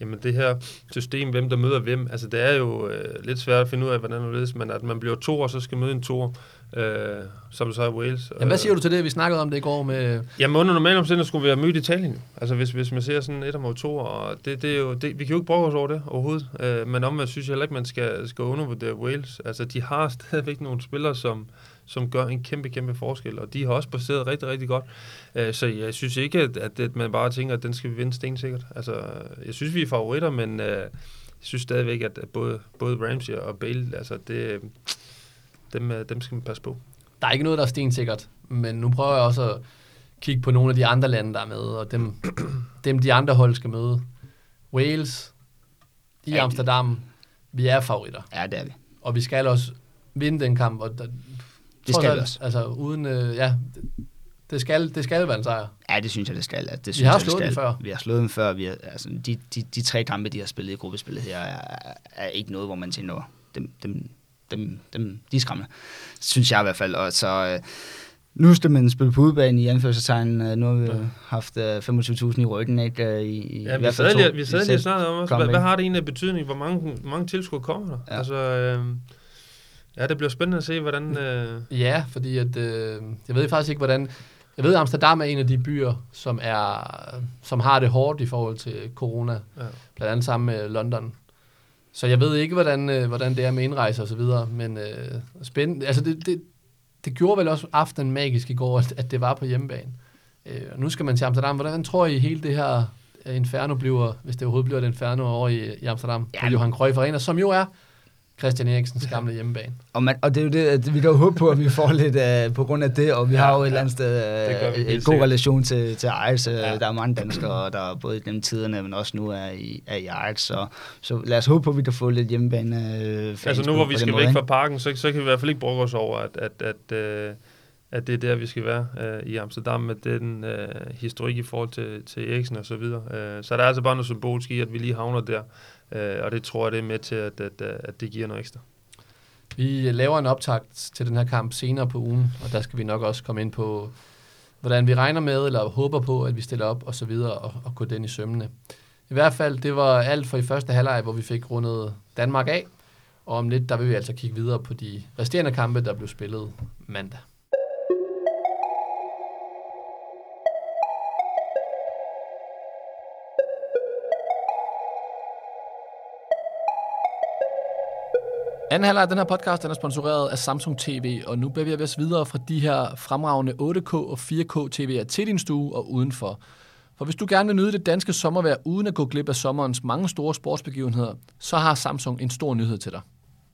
jamen det her system, hvem der møder hvem, altså det er jo øh, lidt svært at finde ud af, hvordan det er, men at man bliver to og så skal møde en to, øh, som så er Wales. Jamen, hvad siger du til det, vi snakkede om det i går med... Jamen under normale omstændigheder skulle vi have mødt Italien. Altså hvis, hvis man ser sådan et mod to, og det, det er jo, det, vi kan jo ikke bruge os over det overhovedet. Øh, men omvendt synes jeg heller ikke, man skal, skal undervurdere Wales. Altså de har <laughs> stadigvæk nogle spillere, som, som gør en kæmpe, kæmpe forskel, og de har også baseret rigtig, rigtig godt. Øh, så jeg synes ikke, at, at man bare tænker, at den skal vi vinde stensikkert. Altså, jeg synes, vi er favoritter, men øh, jeg synes stadigvæk, at både, både Ramsey og Bale, altså det, dem, øh, dem skal man passe på. Der er ikke noget, der er stensikkert, men nu prøver jeg også at kigge på nogle af de andre lande, der er med, og dem, <clears throat> dem de andre hold skal møde. Wales, i Amsterdam, vi er favoritter. Ja, det er vi. Og vi skal også vinde den kamp, og der, det skal vi også. Altså uden, øh, ja, det skal, det skal være en sejr. Ja, det synes jeg, det skal. Det synes vi har jeg, slået dem før. Vi har slået dem før. Vi har, altså, de, de, de tre kampe, de har spillet i gruppespillet her, er, er ikke noget, hvor man tænker, dem, dem, dem, dem, de er skræmmende. Synes jeg i hvert fald. Og så, øh, nu skal man spille på udbanen i anførselstegn. Øh, nu har vi ja. haft øh, 25.000 i ryggen, ikke? Øh, I, i ja, vi sad lige, vi sad lige snart om, også, hvad, hvad har det egentlig af betydning? Hvor mange, mange tilskuere kommer der? Ja. Altså, øh, Ja, det bliver spændende at se, hvordan... Øh... Ja, fordi at, øh, jeg ved faktisk ikke, hvordan... Jeg ved, at Amsterdam er en af de byer, som, er, som har det hårdt i forhold til corona. Ja. Blandt andet sammen med London. Så jeg ved ikke, hvordan, øh, hvordan det er med indrejse og så videre, men øh, spændende. Altså, det, det, det gjorde vel også aftenen magisk i går, at, at det var på hjemmebane. Øh, nu skal man til Amsterdam. Hvordan tror I hele det her Inferno bliver, hvis det overhovedet bliver et Inferno over i, i Amsterdam, ja. på Johan Cruyff Arena, som jo er Christian Eriksens gamle hjemmebane. Og, man, og det er jo det, at vi kan jo håbe på, at vi får lidt uh, på grund af det, og vi ja, har jo et ja, eller andet sted uh, en god relation til, til Ajax. Ja. Der er mange danskere, der både gennem tiderne, men også nu er i, er i Ajax. Så, så lad os håbe på, at vi kan få lidt hjemmebane uh, Altså nu hvor vi skal væk fra parken, så, så kan vi i hvert fald ikke bruge os over, at, at, at, uh, at det er der, vi skal være uh, i Amsterdam med den uh, historik i forhold til, til Eriksen og så videre. Uh, så der er altså bare noget symbolsk i, at vi lige havner der. Øh, og det tror jeg, det er med til, at, at, at det giver noget ekstra. Vi laver en optakt til den her kamp senere på ugen, og der skal vi nok også komme ind på, hvordan vi regner med, eller håber på, at vi stiller op og så videre, og, og gå den i sømmene. I hvert fald, det var alt for i første halvleg, hvor vi fik rundet Danmark af, og om lidt, der vil vi altså kigge videre på de resterende kampe, der blev spillet mandag. Anden halvleg af den her podcast den er sponsoreret af Samsung TV, og nu bevæger vi os videre fra de her fremragende 8K og 4K TV'er til din stue og udenfor. For hvis du gerne vil nyde det danske sommervejr uden at gå glip af sommerens mange store sportsbegivenheder, så har Samsung en stor nyhed til dig.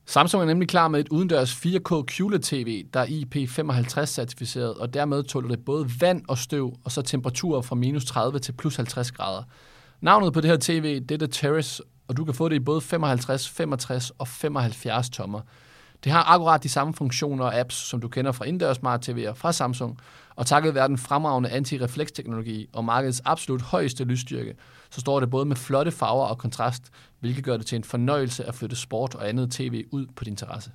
Samsung er nemlig klar med et udendørs 4K QLED-TV, der er IP55-certificeret, og dermed tåler det både vand og støv, og så temperaturer fra minus 30 til plus 50 grader. Navnet på det her tv, det er The Terrace, og du kan få det i både 55, 65 og 75 tommer. Det har akkurat de samme funktioner og apps, som du kender fra indendørs smart TV'er fra Samsung, og takket være den fremragende anti teknologi og markedets absolut højeste lysstyrke, så står det både med flotte farver og kontrast, hvilket gør det til en fornøjelse at flytte sport og andet tv ud på din terrasse.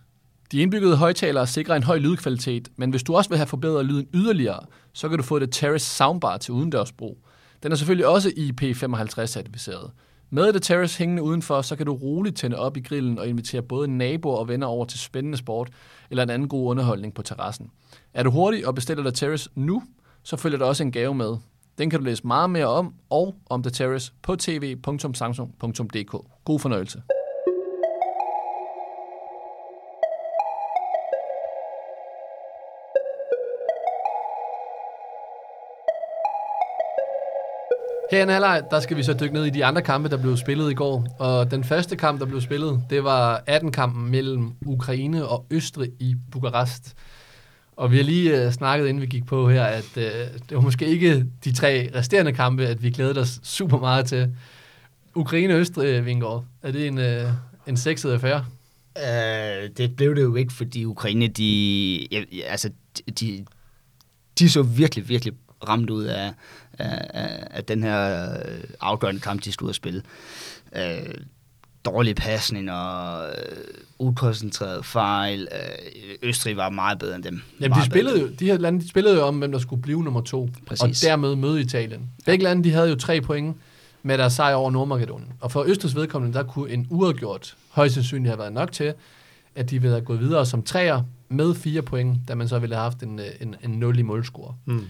De indbyggede højtalere sikrer en høj lydkvalitet, men hvis du også vil have forbedret lyden yderligere, så kan du få det Terrace Soundbar til udendørsbrug. Den er selvfølgelig også IP55-certificeret. Med The Terrace hængende udenfor, så kan du roligt tænde op i grillen og invitere både naboer og venner over til spændende sport eller en anden god underholdning på terrassen. Er du hurtig og bestiller The Terrace nu, så følger der også en gave med. Den kan du læse meget mere om og om The Terrace på tv.samsung.dk. God fornøjelse. Her i en halvleg, der skal vi så dykke ned i de andre kampe, der blev spillet i går. Og den første kamp, der blev spillet, det var 18-kampen mellem Ukraine og Østrig i Bukarest. Og vi har lige øh, snakket, inden vi gik på her, at øh, det var måske ikke de tre resterende kampe, at vi glædede os super meget til. Ukraine-Østrig, øh, Vingård, er det en, øh, en sexet affære? Uh, øh, det blev det jo ikke, fordi Ukraine, de, ja, altså, de, de så virkelig, virkelig ramt ud af, af, af den her afgørende kamp, de skulle ud og spille. Uh, dårlig pasning og øh, ukoncentreret fejl. Øh, Østrig var meget bedre end dem. Jamen, de, spillede jo, de her lande de spillede jo om, hvem der skulle blive nummer to, Præcis. og dermed møde Italien. Begge lande de havde jo tre point med deres sejr over Nordmakedonien. Og for Østrigs vedkommende, der kunne en uafgjort højst sandsynligt have været nok til, at de ville have gået videre som træer med fire point, da man så ville have haft en, en, en 0 i målscore. Mm.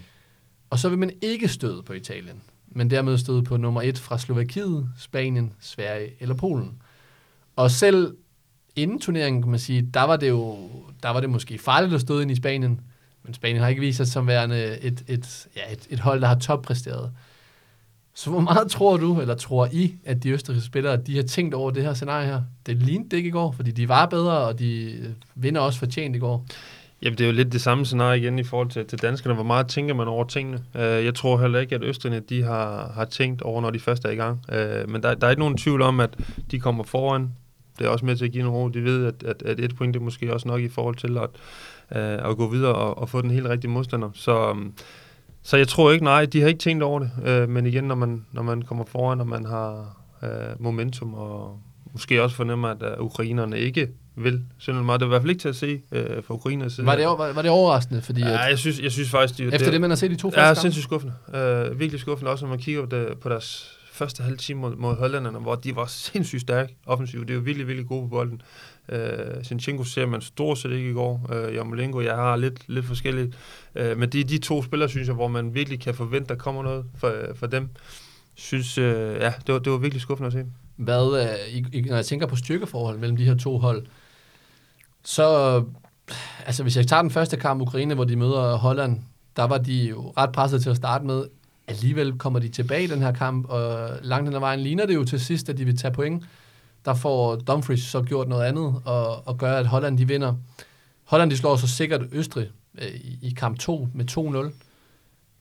Og så vil man ikke støde på Italien, men dermed støde på nummer et fra Slovakiet, Spanien, Sverige eller Polen. Og selv inden turneringen, kan man sige, der var det jo der var det måske farligt at støde ind i Spanien, men Spanien har ikke vist sig som værende et, et, ja, et, et hold, der har toppræsteret. Så hvor meget tror du, eller tror I, at de østrigske spillere, de har tænkt over det her scenarie her? Det lignede det ikke i går, fordi de var bedre, og de øh, vinder også fortjent i går. Jamen, det er jo lidt det samme scenarie igen i forhold til, til danskerne. Hvor meget tænker man over tingene? Uh, jeg tror heller ikke, at Østrigerne de har, har tænkt over, når de først er i gang. Uh, men der, der er ikke nogen tvivl om, at de kommer foran det er også med til at give en ro. De ved, at, at, at et point det er måske også nok i forhold til at, uh, at gå videre og, og få den helt rigtige modstander. Så, um, så jeg tror ikke, nej, de har ikke tænkt over det. Uh, men igen, når man, når man kommer foran, og man har uh, momentum, og måske også fornemmer, at uh, ukrainerne ikke vil synderligt meget. Det er i hvert fald ikke til at se uh, fra ukrainers side. Var det, var, var det overraskende? Fordi ja, jeg synes, jeg synes faktisk... De, efter det, det, man har set i to første Ja, sindssygt skuffende. Uh, virkelig skuffende, også når man kigger på, det, på deres første halve time mod, mod hollænderne, hvor de var sindssygt stærke offensivt. Det er jo virkelig, virkelig gode på bolden. Uh, Sinchenko ser man stort set ikke i går. Uh, Jamolenko, jeg har lidt, lidt forskelligt. Uh, men det er de to spillere, synes jeg, hvor man virkelig kan forvente, der kommer noget for, for dem. Synes, uh, ja, det var, det var virkelig skuffende at se. Hvad, i, når jeg tænker på styrkeforhold mellem de her to hold, så, altså hvis jeg tager den første kamp Ukraine, hvor de møder Holland, der var de jo ret presset til at starte med. Alligevel kommer de tilbage i den her kamp, og langt hen ad vejen ligner det jo til sidst, at de vil tage point. Der får Dumfries så gjort noget andet, og, og gør, at Holland de vinder. Holland de slår så sikkert Østrig øh, i, kamp 2 med 2-0.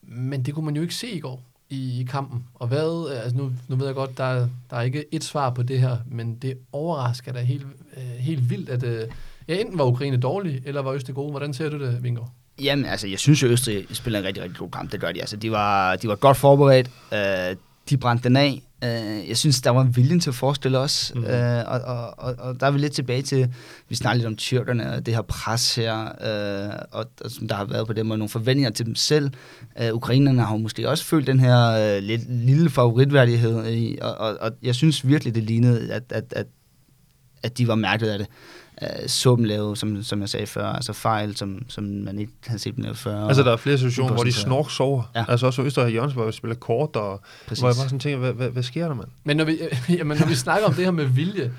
Men det kunne man jo ikke se i går i, i kampen. Og hvad, altså nu, nu ved jeg godt, der, der er ikke et svar på det her, men det overrasker da helt, øh, helt vildt, at øh, ja, enten var Ukraine dårlig, eller var Østrig gode. Hvordan ser du det, Vingård? Jamen, altså, jeg synes jo, Østrig spiller en rigtig, rigtig god kamp. Det gør de. Altså, de var, de var godt forberedt. Øh, de brændte den af. Øh, jeg synes, der var en viljen til at forestille os. Mm. Øh, og, og, og, og der er vi lidt tilbage til, vi snakker lidt om tyrkerne og det her pres her, øh, og, og som der har været på dem, og nogle forventninger til dem selv. Øh, ukrainerne har jo måske også følt den her øh, lidt lille favoritværdighed, i, og, og, og jeg synes virkelig, det lignede, at, at, at, at de var mærket af det øh, lave, som, som jeg sagde før, altså fejl, som, som man ikke havde set dem lave før. Altså, der er flere situationer, hvor de snork sover. Ja. Altså også for Østerrig Jørgens, hvor vi spiller kort, og Præcis. hvor jeg bare sådan tænker, hvad, hvad, hvad sker der, mand? Men når vi, <laughs> jamen, når vi snakker om det her med vilje,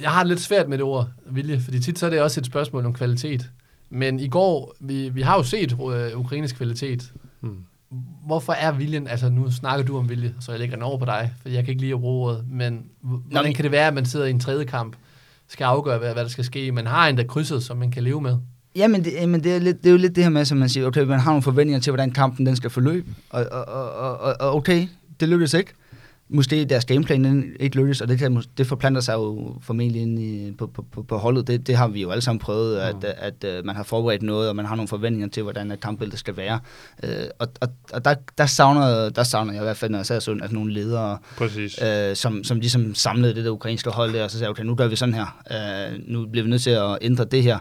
Jeg har lidt svært med det ord, vilje, fordi tit så er det også et spørgsmål om kvalitet. Men i går, vi, vi har jo set uh, ukrainsk kvalitet. Mm. Hvorfor er viljen, altså nu snakker du om vilje, så jeg lægger den over på dig, for jeg kan ikke lide at bruge ordet, men hvordan men- kan det være, at man sidder i en tredje kamp, skal afgøre, hvad, hvad der skal ske. Man har en, der krydset, som man kan leve med. Jamen, det, men det, er lidt, det er jo lidt det her med, som man siger, okay, man har nogle forventninger til, hvordan kampen den skal forløbe, og, og, og, og, og okay, det lykkedes ikke. Måske deres gameplan ikke lykkedes, og det, kan, det forplanter sig jo formentlig ind i, på, på, på, holdet. Det, det har vi jo alle sammen prøvet, at, Mm. at, at, at man har forberedt noget, og man har nogle forventninger til, hvordan et kampbillede skal være. Øh, og og, og der, der, savner, der savner jeg i hvert fald, når jeg sad sådan, at nogle ledere, Præcis. øh, som, som ligesom samlede det der ukrainske hold der, og så sagde, okay, nu gør vi sådan her. Øh, nu bliver vi nødt til at ændre det her.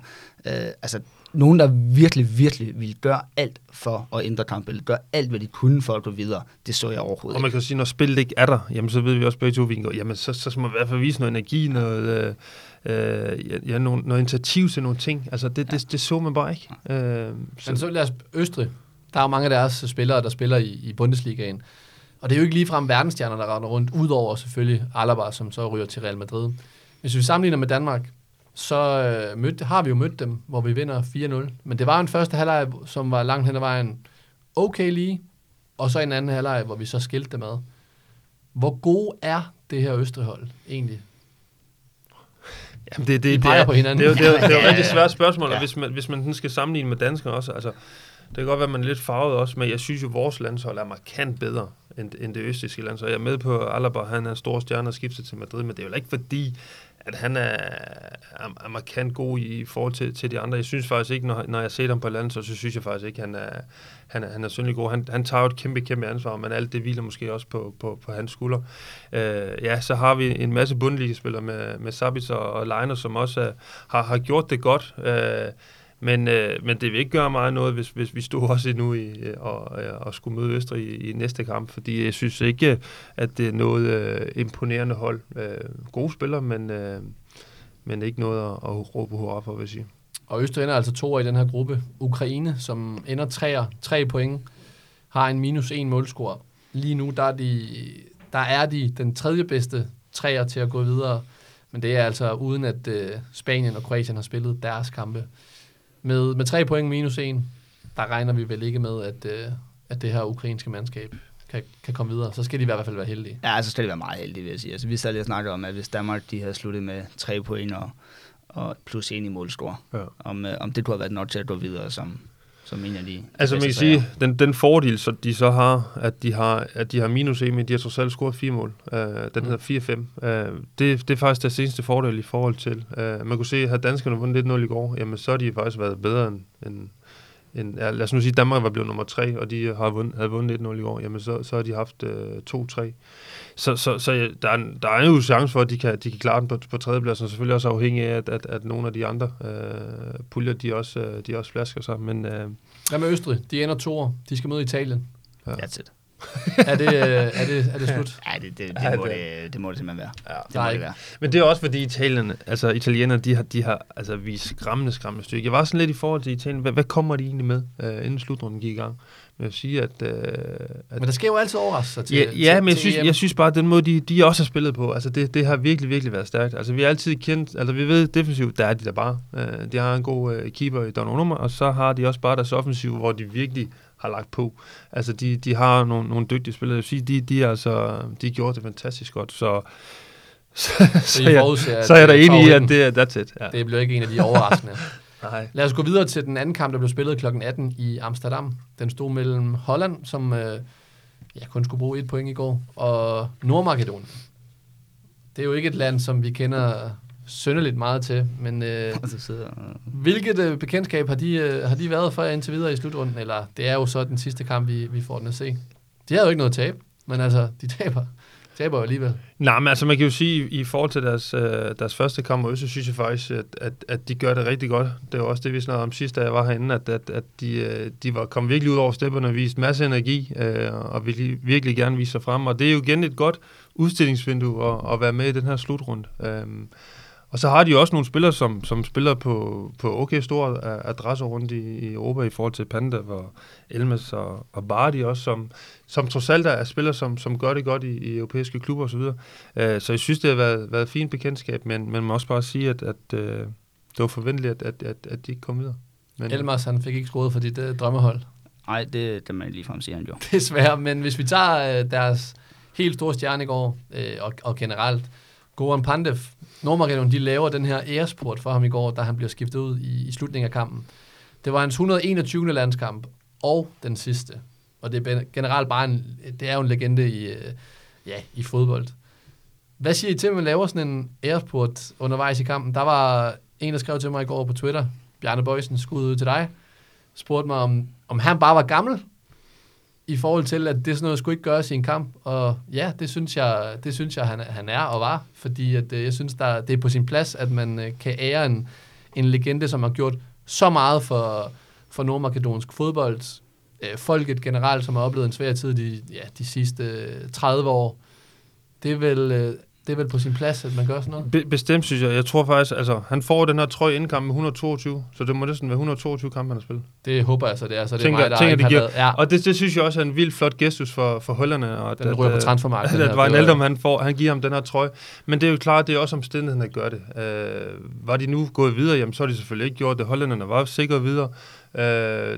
Øh, altså, nogen, der virkelig, virkelig ville gøre alt for at ændre kampbilledet, gøre alt, hvad de kunne for at gå videre, det så jeg overhovedet Og man ikke. kan sige, når spillet ikke er der, jamen så ved vi også begge to, vi kan gå, jamen så, så skal man i hvert fald vise noget energi, noget, øh, øh, ja, ja, noget, noget initiativ til nogle ting. Altså det, det, det så man bare ikke. Øh, Men så lad os Østrig. Der er jo mange af deres spillere, der spiller i, i Bundesligaen. Og det er jo ikke ligefrem verdensstjerner, der render rundt, udover selvfølgelig Alaba, som så ryger til Real Madrid. Hvis vi sammenligner med Danmark, så øh, mødte, har vi jo mødt dem, hvor vi vinder 4-0. Men det var en første halvleg, som var langt hen ad vejen okay lige, og så en anden halvleg, hvor vi så skilte dem ad. Hvor god er det her Østrig-hold egentlig? Jamen det, det, det, er, på hinanden. Det er, jo- det er, jo- det er jo et rigtig svært spørgsmål, og Ja. hvis man, hvis man skal sammenligne med danskere også, altså, det kan godt være, at man er lidt farvet også, men jeg synes jo, at vores landshold er markant bedre end, end det østiske landshold. Jeg er med på Alaba, han er en stor stjerne og skifter til Madrid, men det er jo ikke fordi, at han er, er, er markant god i, forhold til, til de andre. Jeg synes faktisk ikke, når, når jeg ser ham på landet, så, så synes jeg faktisk ikke, han er, han er, han er syndelig god. Han, han tager jo et kæmpe, kæmpe ansvar, men alt det hviler måske også på, på, på hans skulder. Øh, ja, så har vi en masse bundligespillere med, med Sabitzer og Leiner, som også er, har, har gjort det godt. Øh, men, øh, men det vil ikke gøre meget noget, hvis, hvis vi stod <laughs> også nu i, øh, og, øh, og skulle møde Østrig i, i næste kamp, fordi jeg synes ikke, at det er noget øh, imponerende hold. Øh, gode spillere, men, øh, men ikke noget at, at råbe hurra for, vil jeg sige. Og Østrig ender altså to i den her gruppe. Ukraine, som ender treer, tre point, har en minus en målscore. Lige nu, der er de, der er de den tredje bedste treer til at gå videre. Men det er altså uden, at øh, Spanien og Kroatien har spillet deres kampe. Med, med tre point minus en, der regner vi vel ikke med, at, øh, at det her ukrainske mandskab kan, kan komme videre. Så skal de i hvert fald være heldige. Ja, så skal det være meget heldige, vil jeg sige. Altså, vi sad lige og snakkede om, at hvis Danmark de havde sluttet med tre point og, og plus en i målscore, Ja. om, øh, om det kunne have været nok til at gå videre som, som en af de... de Altså man kan sige, den, den fordel, så de så har, at de har, at de har minus 1, men de har trods alt scoret fire mål. Uh, den Mm. hedder 4-5. Uh, det, det er faktisk deres seneste fordel i forhold til. Uh, man kunne se, at danskerne vundet 1-0 i går, jamen så har de faktisk været bedre end, end, end ja, lad os nu sige, Danmark var blevet nummer 3, og de har vundet, havde vundet 1-0 i går, jamen så, så har de haft uh, 2-3. Så, så, så ja, der, er, en- der er jo chance for, at de kan, de kan klare den på, på tredjepladsen, og selvfølgelig også afhængig af, at, at, at nogle af de andre uh, puljer, de også, uh, de også flasker sig. Men uh, Hvad med Østrig? De ender to De skal møde Italien. That's it. <laughs> Er det, øh, er det, er det slut? <laughs> Ja, det, det, Ja, det, må det- det, det må det simpelthen være. ja. Det må det være. Men det er også fordi italienerne, altså italienerne, de har, de har altså vist skræmmende, skræmmende styrke. Jeg var sådan lidt i forhold til Italien. Hvad, hvad kommer de egentlig med, uh, inden slutrunden gik i gang? Men jeg vil sige, at... Uh, at Men der sker jo altid overraskelser til ja, ja, til, men jeg synes, jeg synes bare, at den måde, de, de også har spillet på, altså det, det har virkelig, virkelig været stærkt. Altså vi har altid kendt, altså vi ved defensivt, der er de der bare. Uh, de har en god uh, keeper i Donnarumma, og så har de også bare deres offensiv, hvor de virkelig har lagt på. Altså de, de har nogle, nogle dygtige spillere. Jeg vil sige, de, de, altså, de gjorde det fantastisk godt, så... <laughs> Så, Så så, jeg, forudser, så er jeg da enig i, at det er that's it. Ja. det bliver ikke en af de overraskende. <laughs> Nej. Lad os gå videre til den anden kamp, der blev spillet kl. 18 i Amsterdam. Den stod mellem Holland, som øh, ja, kun skulle bruge et point i går, og Nordmakedonien. Det er jo ikke et land, som vi kender synderligt meget til, men øh, Og <laughs> så sidder, hvilket øh, bekendtskab har de, øh, har de været for jer indtil videre i slutrunden? Eller det er jo så den sidste kamp, vi, vi får den at se. De havde jo ikke noget tab, men altså, de taber, taber jo alligevel. Nej, men altså man kan jo sige, i forhold til deres, øh, deres første kamp mod så synes jeg faktisk, at, at, at de gør det rigtig godt. Det var også det, vi snakkede om sidst, da jeg var herinde, at, at, at de, øh, de var kom virkelig ud over stepperne og viste masse energi, øh, og virkelig, virkelig gerne vise sig frem. Og det er jo igen et godt udstillingsvindue at, at være med i den her slutrunde. Øh, Og så har de jo også nogle spillere, som, som spiller på, på okay store adresser rundt i, i Europa i forhold til Panda og Elmes og, og Bardi også, som, som trods alt er spillere, som, som gør det godt i, i europæiske klubber osv. Så, uh, så jeg synes, det har været, været fint bekendtskab, men man må også bare sige, at, at uh, det var forventeligt, at, at, at, at de ikke kom videre. Men, Elmers, han fik ikke skruet for dit uh, drømmehold. Nej, det, det man lige frem siger han jo. <laughs> Desværre, men hvis vi tager uh, deres helt store stjerne i går, uh, og, og generelt, Goran Pandev, Nordmakedonien, de laver den her æresport for ham i går, da han bliver skiftet ud i, i slutningen af kampen. Det var hans 121. landskamp, og den sidste. Og det er generelt bare en, det er jo en legende i, øh, ja, i fodbold. Hvad siger I til, at man laver sådan en æresport undervejs i kampen? Der var en, der skrev til mig i går på Twitter, Bjarne Bøjsen, skud ud til dig, spurgte mig, om, om han bare var gammel, i forhold til, at det sådan noget skulle ikke gøres i en kamp. Og ja, det synes jeg, det synes jeg han, han er og var, fordi at, øh, jeg synes, der, det er på sin plads, at man øh, kan ære en, en legende, som har gjort så meget for, for nordmakedonsk fodbold. Øh, folket generelt, som har oplevet en svær tid de, ja, de sidste øh, 30 år. Det er vel det er vel på sin plads, at man gør sådan noget? Be- bestemt, synes jeg. Jeg tror faktisk, altså, han får den her trøje indkamp med 122, så det må næsten være 122 kampe, han har spillet. Det håber jeg så, det er. Så det tænker, er mig, der tænker, det giver, ja. Og det, det, synes jeg også er en vild flot gestus for, for holderne. Og den at, ryger på transfermarkedet. At, at ældre, han, får, han giver ham den her trøje. Men det er jo klart, det er også omstændigheden at gøre det. Uh, var de nu gået videre, jamen så har de selvfølgelig ikke gjort det. Hollænderne var sikre videre. Uh,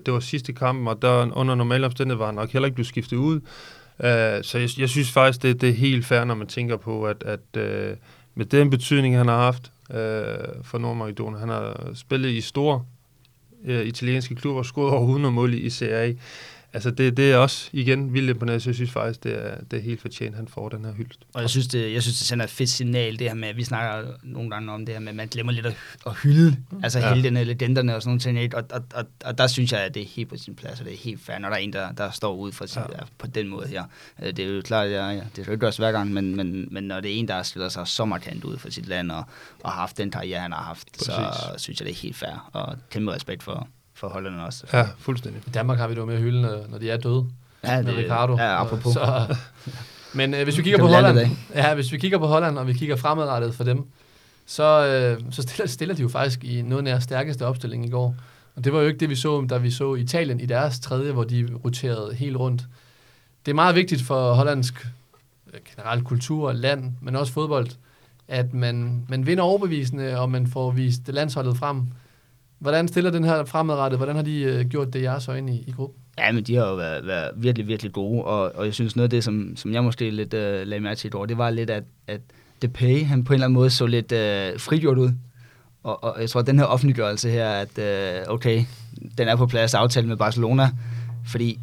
det var sidste kamp, og der under normale omstændigheder var han nok heller ikke blevet skiftet ud. Uh, så jeg, jeg synes faktisk, det, det er helt fair, når man tænker på, at, at uh, med den betydning, han har haft uh, for Nordmakedonien, han har spillet i store uh, italienske klubber, scoret over 100 mål i Serie A. Altså det, det er også igen vildt imponerende, så jeg synes faktisk, det er, det er helt fortjent, han får den her hyldest. Og jeg synes, det, jeg synes, det sender et fedt signal, det her med, at vi snakker nogle gange om det her med, at man glemmer lidt at, at hylde, mm. altså ja. hele den legenderne og sådan noget, og, og, og, og, der synes jeg, at det er helt på sin plads, og det er helt fair, når der er en, der, der står ud for sig ja. på den måde her. Øh, det er jo klart, ja, ja, det skal ikke gøres hver gang, men, men, men når det er en, der stiller sig så markant ud for sit land, og, og har haft den karriere, han har haft, Præcis. så synes jeg, det er helt fair, og kæmpe respekt for, for Holland også. Ja, fuldstændig. I Danmark har vi det jo med at hylde, når de er døde. Ja, det, Ricardo. Ja, apropos. Så, men øh, hvis vi kigger på Holland, ja, hvis vi kigger på Holland, og vi kigger fremadrettet for dem, så, øh, så stiller, stiller de jo faktisk i noget af stærkeste opstilling i går. Og det var jo ikke det, vi så, da vi så Italien i deres tredje, hvor de roterede helt rundt. Det er meget vigtigt for hollandsk øh, generelt kultur og land, men også fodbold, at man, man vinder overbevisende, og man får vist landsholdet frem. Hvordan stiller den her fremadrettet? Hvordan har de øh, gjort det i jeres øjne i, i gruppen? Ja, men de har jo været, været virkelig, virkelig gode, og, og jeg synes noget af det, som, som jeg måske lidt øh, lagde mærke til i år, det var lidt, at, at Depay, han på en eller anden måde så lidt øh, frigjort ud. Og, og jeg tror, at den her offentliggørelse her, at øh, okay, den er på plads aftale med Barcelona, fordi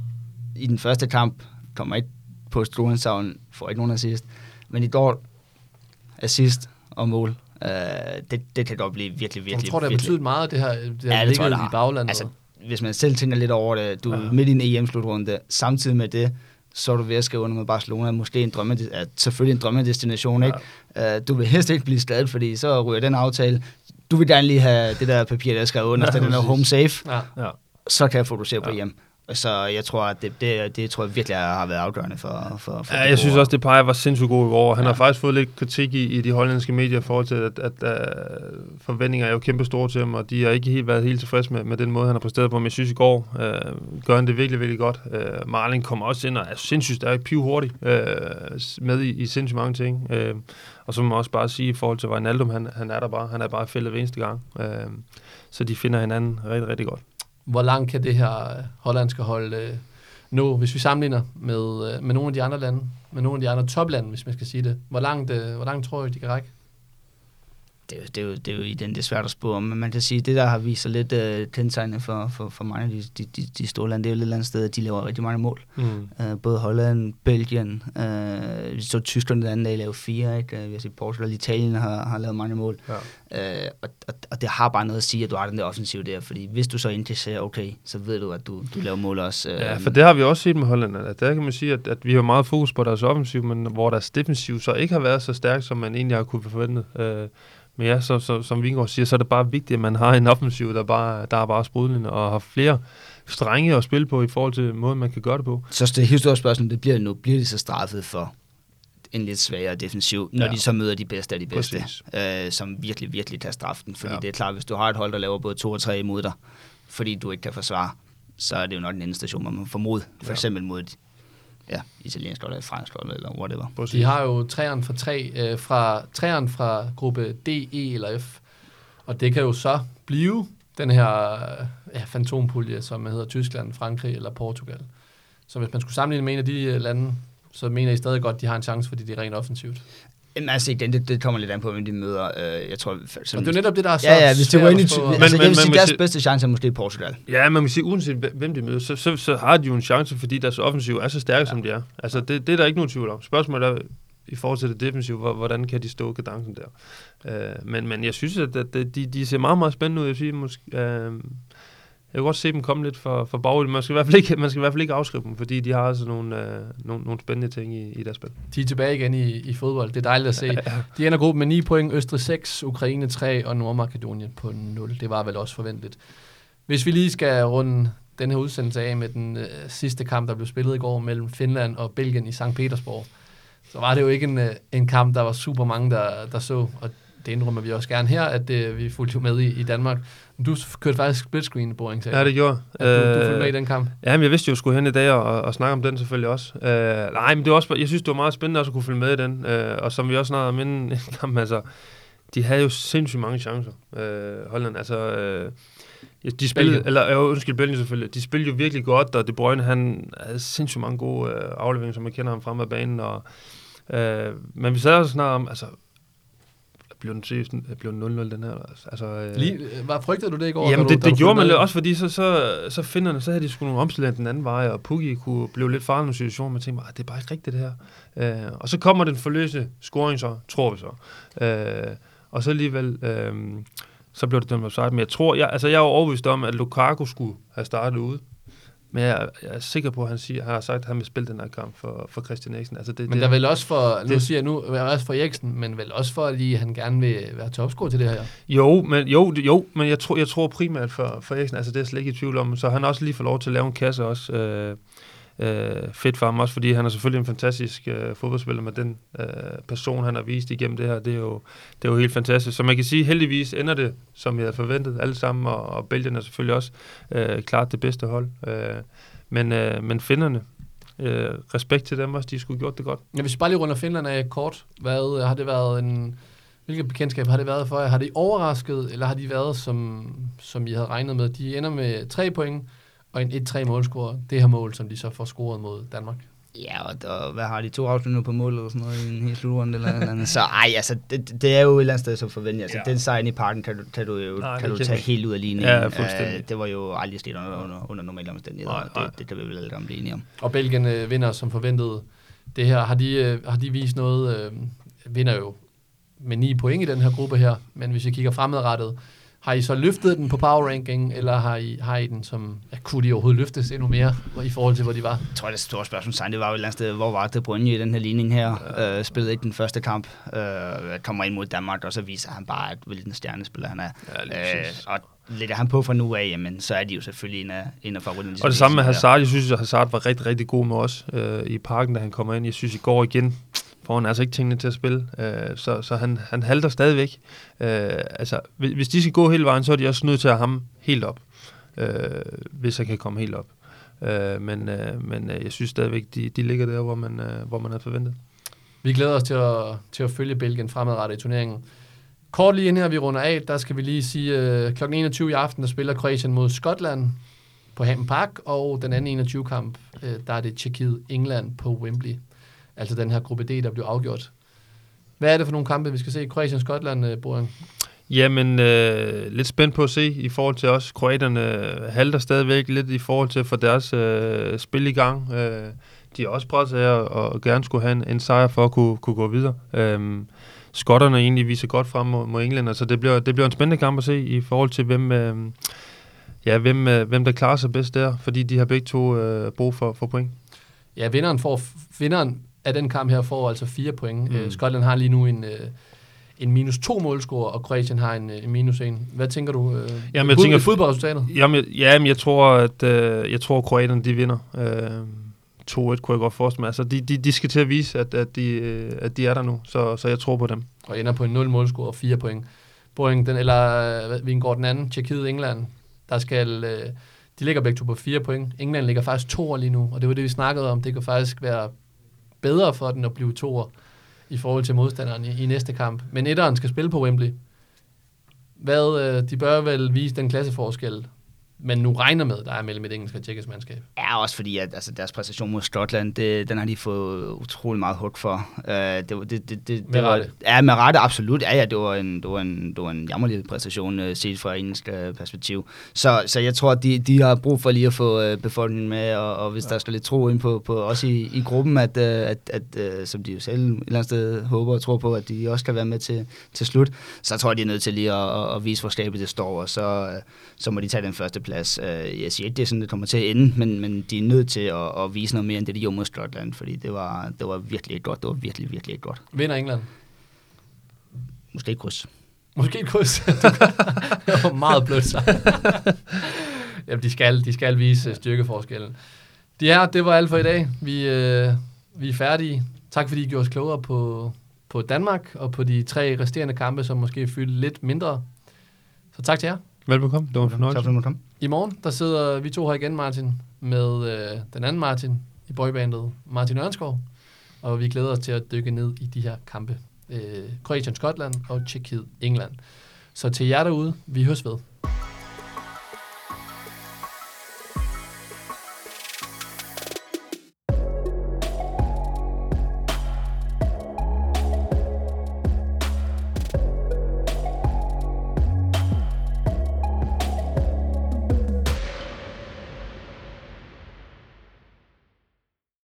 i den første kamp kommer ikke på Struensavn, får ikke nogen assist, men i går assist og mål. Uh, det, det kan godt blive virkelig, virkelig... Jeg tror, det har betydet meget, det her, det her ja, det tror jeg, i baglandet. Altså, hvis man selv tænker lidt over det, du er ja. midt i en EM-slutrunde, samtidig med det, så er du ved at skrive under med Barcelona, måske en drømme, ja, selvfølgelig en drømmedestination, ja. ikke? Uh, du vil helst ikke blive skadet, fordi så ryger den aftale. Du vil gerne lige have det der papir, der skal under, ja, den er home safe. Ja. Ja. Så kan jeg fokusere ja. på hjem. Så jeg tror, at det, det, det tror jeg virkelig har været afgørende for, for, for Ja, jeg synes også, det peger var sindssygt god i år. Han ja. har faktisk fået lidt kritik i, i de hollandske medier i forhold til, at, at, at forventninger er jo kæmpe store til ham, og de har ikke helt været helt tilfredse med, med den måde, han har præsteret på. Men jeg synes i går, øh, gør han det virkelig, virkelig godt. Øh, Marling kommer også ind og er sindssygt stærk, piv hurtigt, øh, med i, i sindssygt mange ting. Øh, og så må man også bare sige, i forhold til Wijnaldum, han, han er der bare. Han er bare fældet hver eneste gang. Øh, så de finder hinanden rigtig, rigtig godt hvor langt kan det her øh, hollandske hold øh, nå, hvis vi sammenligner med, øh, med nogle af de andre lande, med nogle af de andre toplande, hvis man skal sige det. Hvor langt, øh, hvor langt tror jeg, de kan række? Det, er jo, det, er jo, det er jo i den, det er svært at spå om, men man kan sige, det der har vist sig lidt uh, kendetegnende for, for, for mange af de, de, de store lande, det er jo et eller andet sted, at de laver rigtig mange mål. Mm. Uh, både Holland, Belgien, uh, vi så Tyskland den anden dag lave fire, ikke? Uh, vi har set Portugal, Italien har, har lavet mange mål. Ja. Uh, og, og, og, det har bare noget at sige, at du har den der offensiv der, fordi hvis du så ser, okay, så ved du, at du, du laver mål også. Uh, ja, for det har vi også set med Holland, at der kan man sige, at, at vi har meget fokus på deres offensiv, men hvor deres defensiv så ikke har været så stærk, som man egentlig har kunne forvente. Uh, men ja, så, så, som Vingård siger, så er det bare vigtigt, at man har en offensiv, der, bare, der er bare sprudlende, og har flere strenge at spille på i forhold til måden, man kan gøre det på. Så det helt store spørgsmål, det bliver nu, bliver de så straffet for en lidt svagere defensiv, når Ja. de så møder de bedste af de bedste, Præcis. øh, som virkelig, virkelig tager straften. Fordi Ja. det er klart, hvis du har et hold, der laver både to og tre imod dig, fordi du ikke kan forsvare, så er det jo nok den ende station, man må formode. For Ja. eksempel mod ja, italiensk hold, eller fransk hold, eller whatever. De har jo træeren fra, tre, øh, fra, træeren fra gruppe D, E eller F. Og det kan jo så blive den her øh, ja, fantompulje, som hedder Tyskland, Frankrig eller Portugal. Så hvis man skulle sammenligne med en af de øh, lande, så mener I stadig godt, at de har en chance, fordi de er rent offensivt. Jamen, altså igen, det, det kommer lidt an på, hvem de møder. Øh, jeg tror, som, Og det er netop det, der er så ja, ja, hvis det svært ind i, at få- men, Men- altså, men- jeg vil sige, deres det- bedste chance er måske Portugal. Ja, man må sige, uanset hvem de møder, så, så, så har de jo en chance, fordi deres offensiv er så stærke, ja. som de er. Altså, det, det er der ikke nogen tvivl om. Spørgsmålet er, i forhold til det defensive, hvor- hvordan kan de stå kadencen der? Øh, men, men jeg synes, at, at de, de ser meget, meget spændende ud. Jeg, siger, måske, øh, jeg kan godt se dem komme lidt for, for bagud. Man skal, i hvert fald ikke, man skal i hvert fald ikke afskrive dem, fordi de har altså nogle, øh, nogle, nogle spændende ting i, i deres spil. De er tilbage igen i, i fodbold. Det er dejligt at se. <laughs> De ender gruppen med 9 point, Østrig 6, Ukraine 3 og Nordmakedonien på 0. Det var vel også forventeligt. Hvis vi lige skal runde den her udsendelse af med den øh, sidste kamp, der blev spillet i går mellem Finland og Belgien i St. Petersborg, så var det jo ikke en, øh, en kamp, der var super mange, der, der så, og det indrømmer vi også gerne her, at øh, vi fulgte jo med i, i Danmark. Du kørte faktisk split screen, Boring, Ja, det gjorde. Ja, du, du fulgte Øh, med i den kamp. Ja, men jeg vidste jo, at jeg skulle hen i dag og, og snakke om den selvfølgelig også. Øh, nej, men det var også, jeg synes, det var meget spændende også at kunne følge med i den. Øh, og som vi også snakkede om inden <laughs> en kamp, altså, de havde jo sindssygt mange chancer, øh, Holland. Altså, øh, de spillede, Belgien. eller øh, undskyld, Belgien selvfølgelig. De spillede jo virkelig godt, og De Bruyne, han havde sindssygt mange gode øh, afleveringer, som man kender ham frem af banen. Og, øh, men vi sad også snart om, altså, blev den seriøst, blev den 0-0 den her? Altså, øh, Lige, øh, var frygtede du det i går? da Jamen, det, du det gjorde fulgte man også, fordi så, så, så finderne, så havde de sgu nogle omstillinger den anden vej, og Puggy kunne blive lidt farlig i nogle situationer, man tænkte, "Ah, det er bare ikke rigtigt det her. Øh, og så kommer den forløse scoring så, tror vi så. Øh, og så alligevel, øh, så blev det dømt offside. Men jeg tror, jeg, altså jeg er overbevist om, at Lukaku skulle have startet ude. Men jeg, jeg er sikker på, at han siger, har sagt, at han vil spille den her kamp for, for Christian Eriksen. Altså det, Men det, der er vel også for, nu det- siger jeg nu, også for Eriksen, men vel også for, at lige, han gerne vil være topscorer til det her. Jo, men, jo, jo, men jeg tror, jeg tror primært for, for Eriksen, altså det er jeg slet ikke i tvivl om, så han også lige fået lov til at lave en kasse også. Øh, øh, fedt for ham også, fordi han er selvfølgelig en fantastisk øh, fodboldspiller med den øh, person, han har vist igennem det her. Det er, jo, det er jo helt fantastisk. Så man kan sige, heldigvis ender det, som jeg havde forventet, alle sammen, og, og Belgien er selvfølgelig også øh, klart det bedste hold. Øh, men, øh, men finderne, øh, respekt til dem også, de skulle gjort det godt. Ja, hvis vi bare lige runder Finland af kort, hvad har det været en... Hvilket bekendtskab har det været for jer? Har det overrasket, eller har de været, som, som I havde regnet med? De ender med tre point og en 1-3 målscore. Det her mål, som de så får scoret mod Danmark. Ja, og, og hvad har de to afslutninger på mål eller sådan noget i en helt slutrunde eller noget andet. Så ej, altså, det, det er jo et eller andet sted som forventet. Altså, Ja. den sejr i parken kan du, kan du jo Nej, kan du tage vi. helt ud af ligningen. Ja, fuldstændig. Øh, det var jo aldrig sket under, under, under normale omstændigheder. Nej, nej. Det, det kan vi vel alle sammen blive enige om. Og Belgien øh, vinder som forventet. Det her, har de, øh, har de vist noget? Øh, vinder jo med 9 point i den her gruppe her. Men hvis I kigger fremadrettet, har I så løftet den på power ranking, eller har I, har I den som, ja, kunne de overhovedet løftes endnu mere i forhold til, hvor de var? Jeg tror, det store spørgsmål det var jo et eller andet sted, hvor var det Brynje i den her ligning her? Ja. Øh, spillede ikke den første kamp, øh, kommer ind mod Danmark, og så viser han bare, at hvilken stjernespiller han er. Ja, øh, og lægger han på fra nu af, jamen, så er de jo selvfølgelig en af, en af favoritterne. Og det samme med Hazard. Jeg synes, at Hazard var rigtig, rigtig god med os øh, i parken, da han kommer ind. Jeg synes, i går igen får han altså ikke tingene til at spille. Øh, så så han, han halter stadigvæk. Øh, altså, hvis hvis de skal gå hele vejen, så er de også nødt til at have ham helt op. Øh, hvis han kan komme helt op. Øh, men øh, men øh, jeg synes stadigvæk, de, de ligger der, hvor man, øh, hvor man havde forventet. Vi glæder os til at, til at følge Belgien fremadrettet i turneringen. Kort lige inden her vi runder af, der skal vi lige sige, øh, kl. 21 i aften, der spiller Kroatien mod Skotland på Hampden Park, og den anden 21-kamp, øh, der er det Tjekkiet-England på Wembley. Altså den her gruppe D, der blev afgjort. Hvad er det for nogle kampe, vi skal se? Kroatien-Skotland, øh, Boring? Jamen, øh, lidt spændt på at se i forhold til os. Kroaterne øh, halter stadigvæk lidt i forhold til at få deres øh, spil i gang. Øh, de er også af at- og gerne skulle have en, en sejr for at kunne, kunne gå videre. Øh, skotterne egentlig viser godt frem mod, mod England, så det bliver, det bliver en spændende kamp at se i forhold til, hvem, øh, ja, hvem, øh, hvem der klarer sig bedst der, fordi de har begge to øh, brug for, for point. Ja, vinderen, får, vinderen af den kamp her får altså fire point. Mm. Mm. Skotland har lige nu en, øh, en minus to målscore, og Kroatien har en, øh, en minus en. Hvad tænker du? Øh, Jamen, jeg tænker- fodboldresultatet? Jamen, jeg- jamen, jeg tror, at øh, jeg tror, at kroaterne de vinder. Øh, 2-1 kunne jeg godt forestille mig. Altså, de, de, de skal til at vise, at, at, de, øh, at de er der nu, så, så jeg tror på dem. Og ender på en 0 målscore og 4 point. Boring, den, eller øh, vi går den anden, Tjekkiet, England, der skal, øh, de ligger begge to på 4 point. England ligger faktisk to lige nu, og det var det, vi snakkede om. Det kan faktisk være bedre for den at blive toer i forhold til modstanderen i, i næste kamp. Men etteren skal spille på Wembley. Hvad, øh, de bør vel vise den klasseforskel, men nu regner med, der er mellem et engelsk og tjekkisk mandskab. Ja, også fordi at, altså, deres præstation mod Skotland, det, den har de fået utrolig meget hug for. Uh, det, det, det, det, det, Med var, rette. Ja, med rette, absolut. Ja, ja, det var en, det var en, det var en jammerlig præstation uh, set fra engelsk uh, perspektiv. Så, så jeg tror, at de, de har brug for lige at få uh, befolkningen med, og, og hvis ja. der skal lidt tro ind på, på os i, i gruppen, at, uh, at, at uh, som de jo selv et eller andet sted håber og tror på, at de også kan være med til, til slut, så tror jeg, de er nødt til lige at, at, at vise, hvor stabelt det står, og så, uh, så må de tage den første plads. Uh, jeg siger ikke, det er sådan, det kommer til at ende, men, men de er nødt til at, at vise noget mere, end det de gjorde mod Skotland, fordi det var, det var virkelig godt. Det var virkelig, virkelig godt. Vinder England? Måske ikke kryds. Måske et kryds. <laughs> Det var meget blødt så. <laughs> Jamen, de skal, de skal vise styrkeforskellen. Det her, det var alt for i dag. Vi, øh, vi er færdige. Tak fordi I gjorde os klogere på, på Danmark og på de tre resterende kampe, som måske fyldte lidt mindre. Så tak til jer. Velbekomme. Det var en Tak fornøjelse. for at du kom. I morgen, der sidder vi to her igen, Martin, med øh, den anden Martin i boybandet, Martin Ørnskov. Og vi glæder os til at dykke ned i de her kampe. Øh, Kroatien, Skotland og Tjekkiet, England. Så til jer derude, vi høres ved.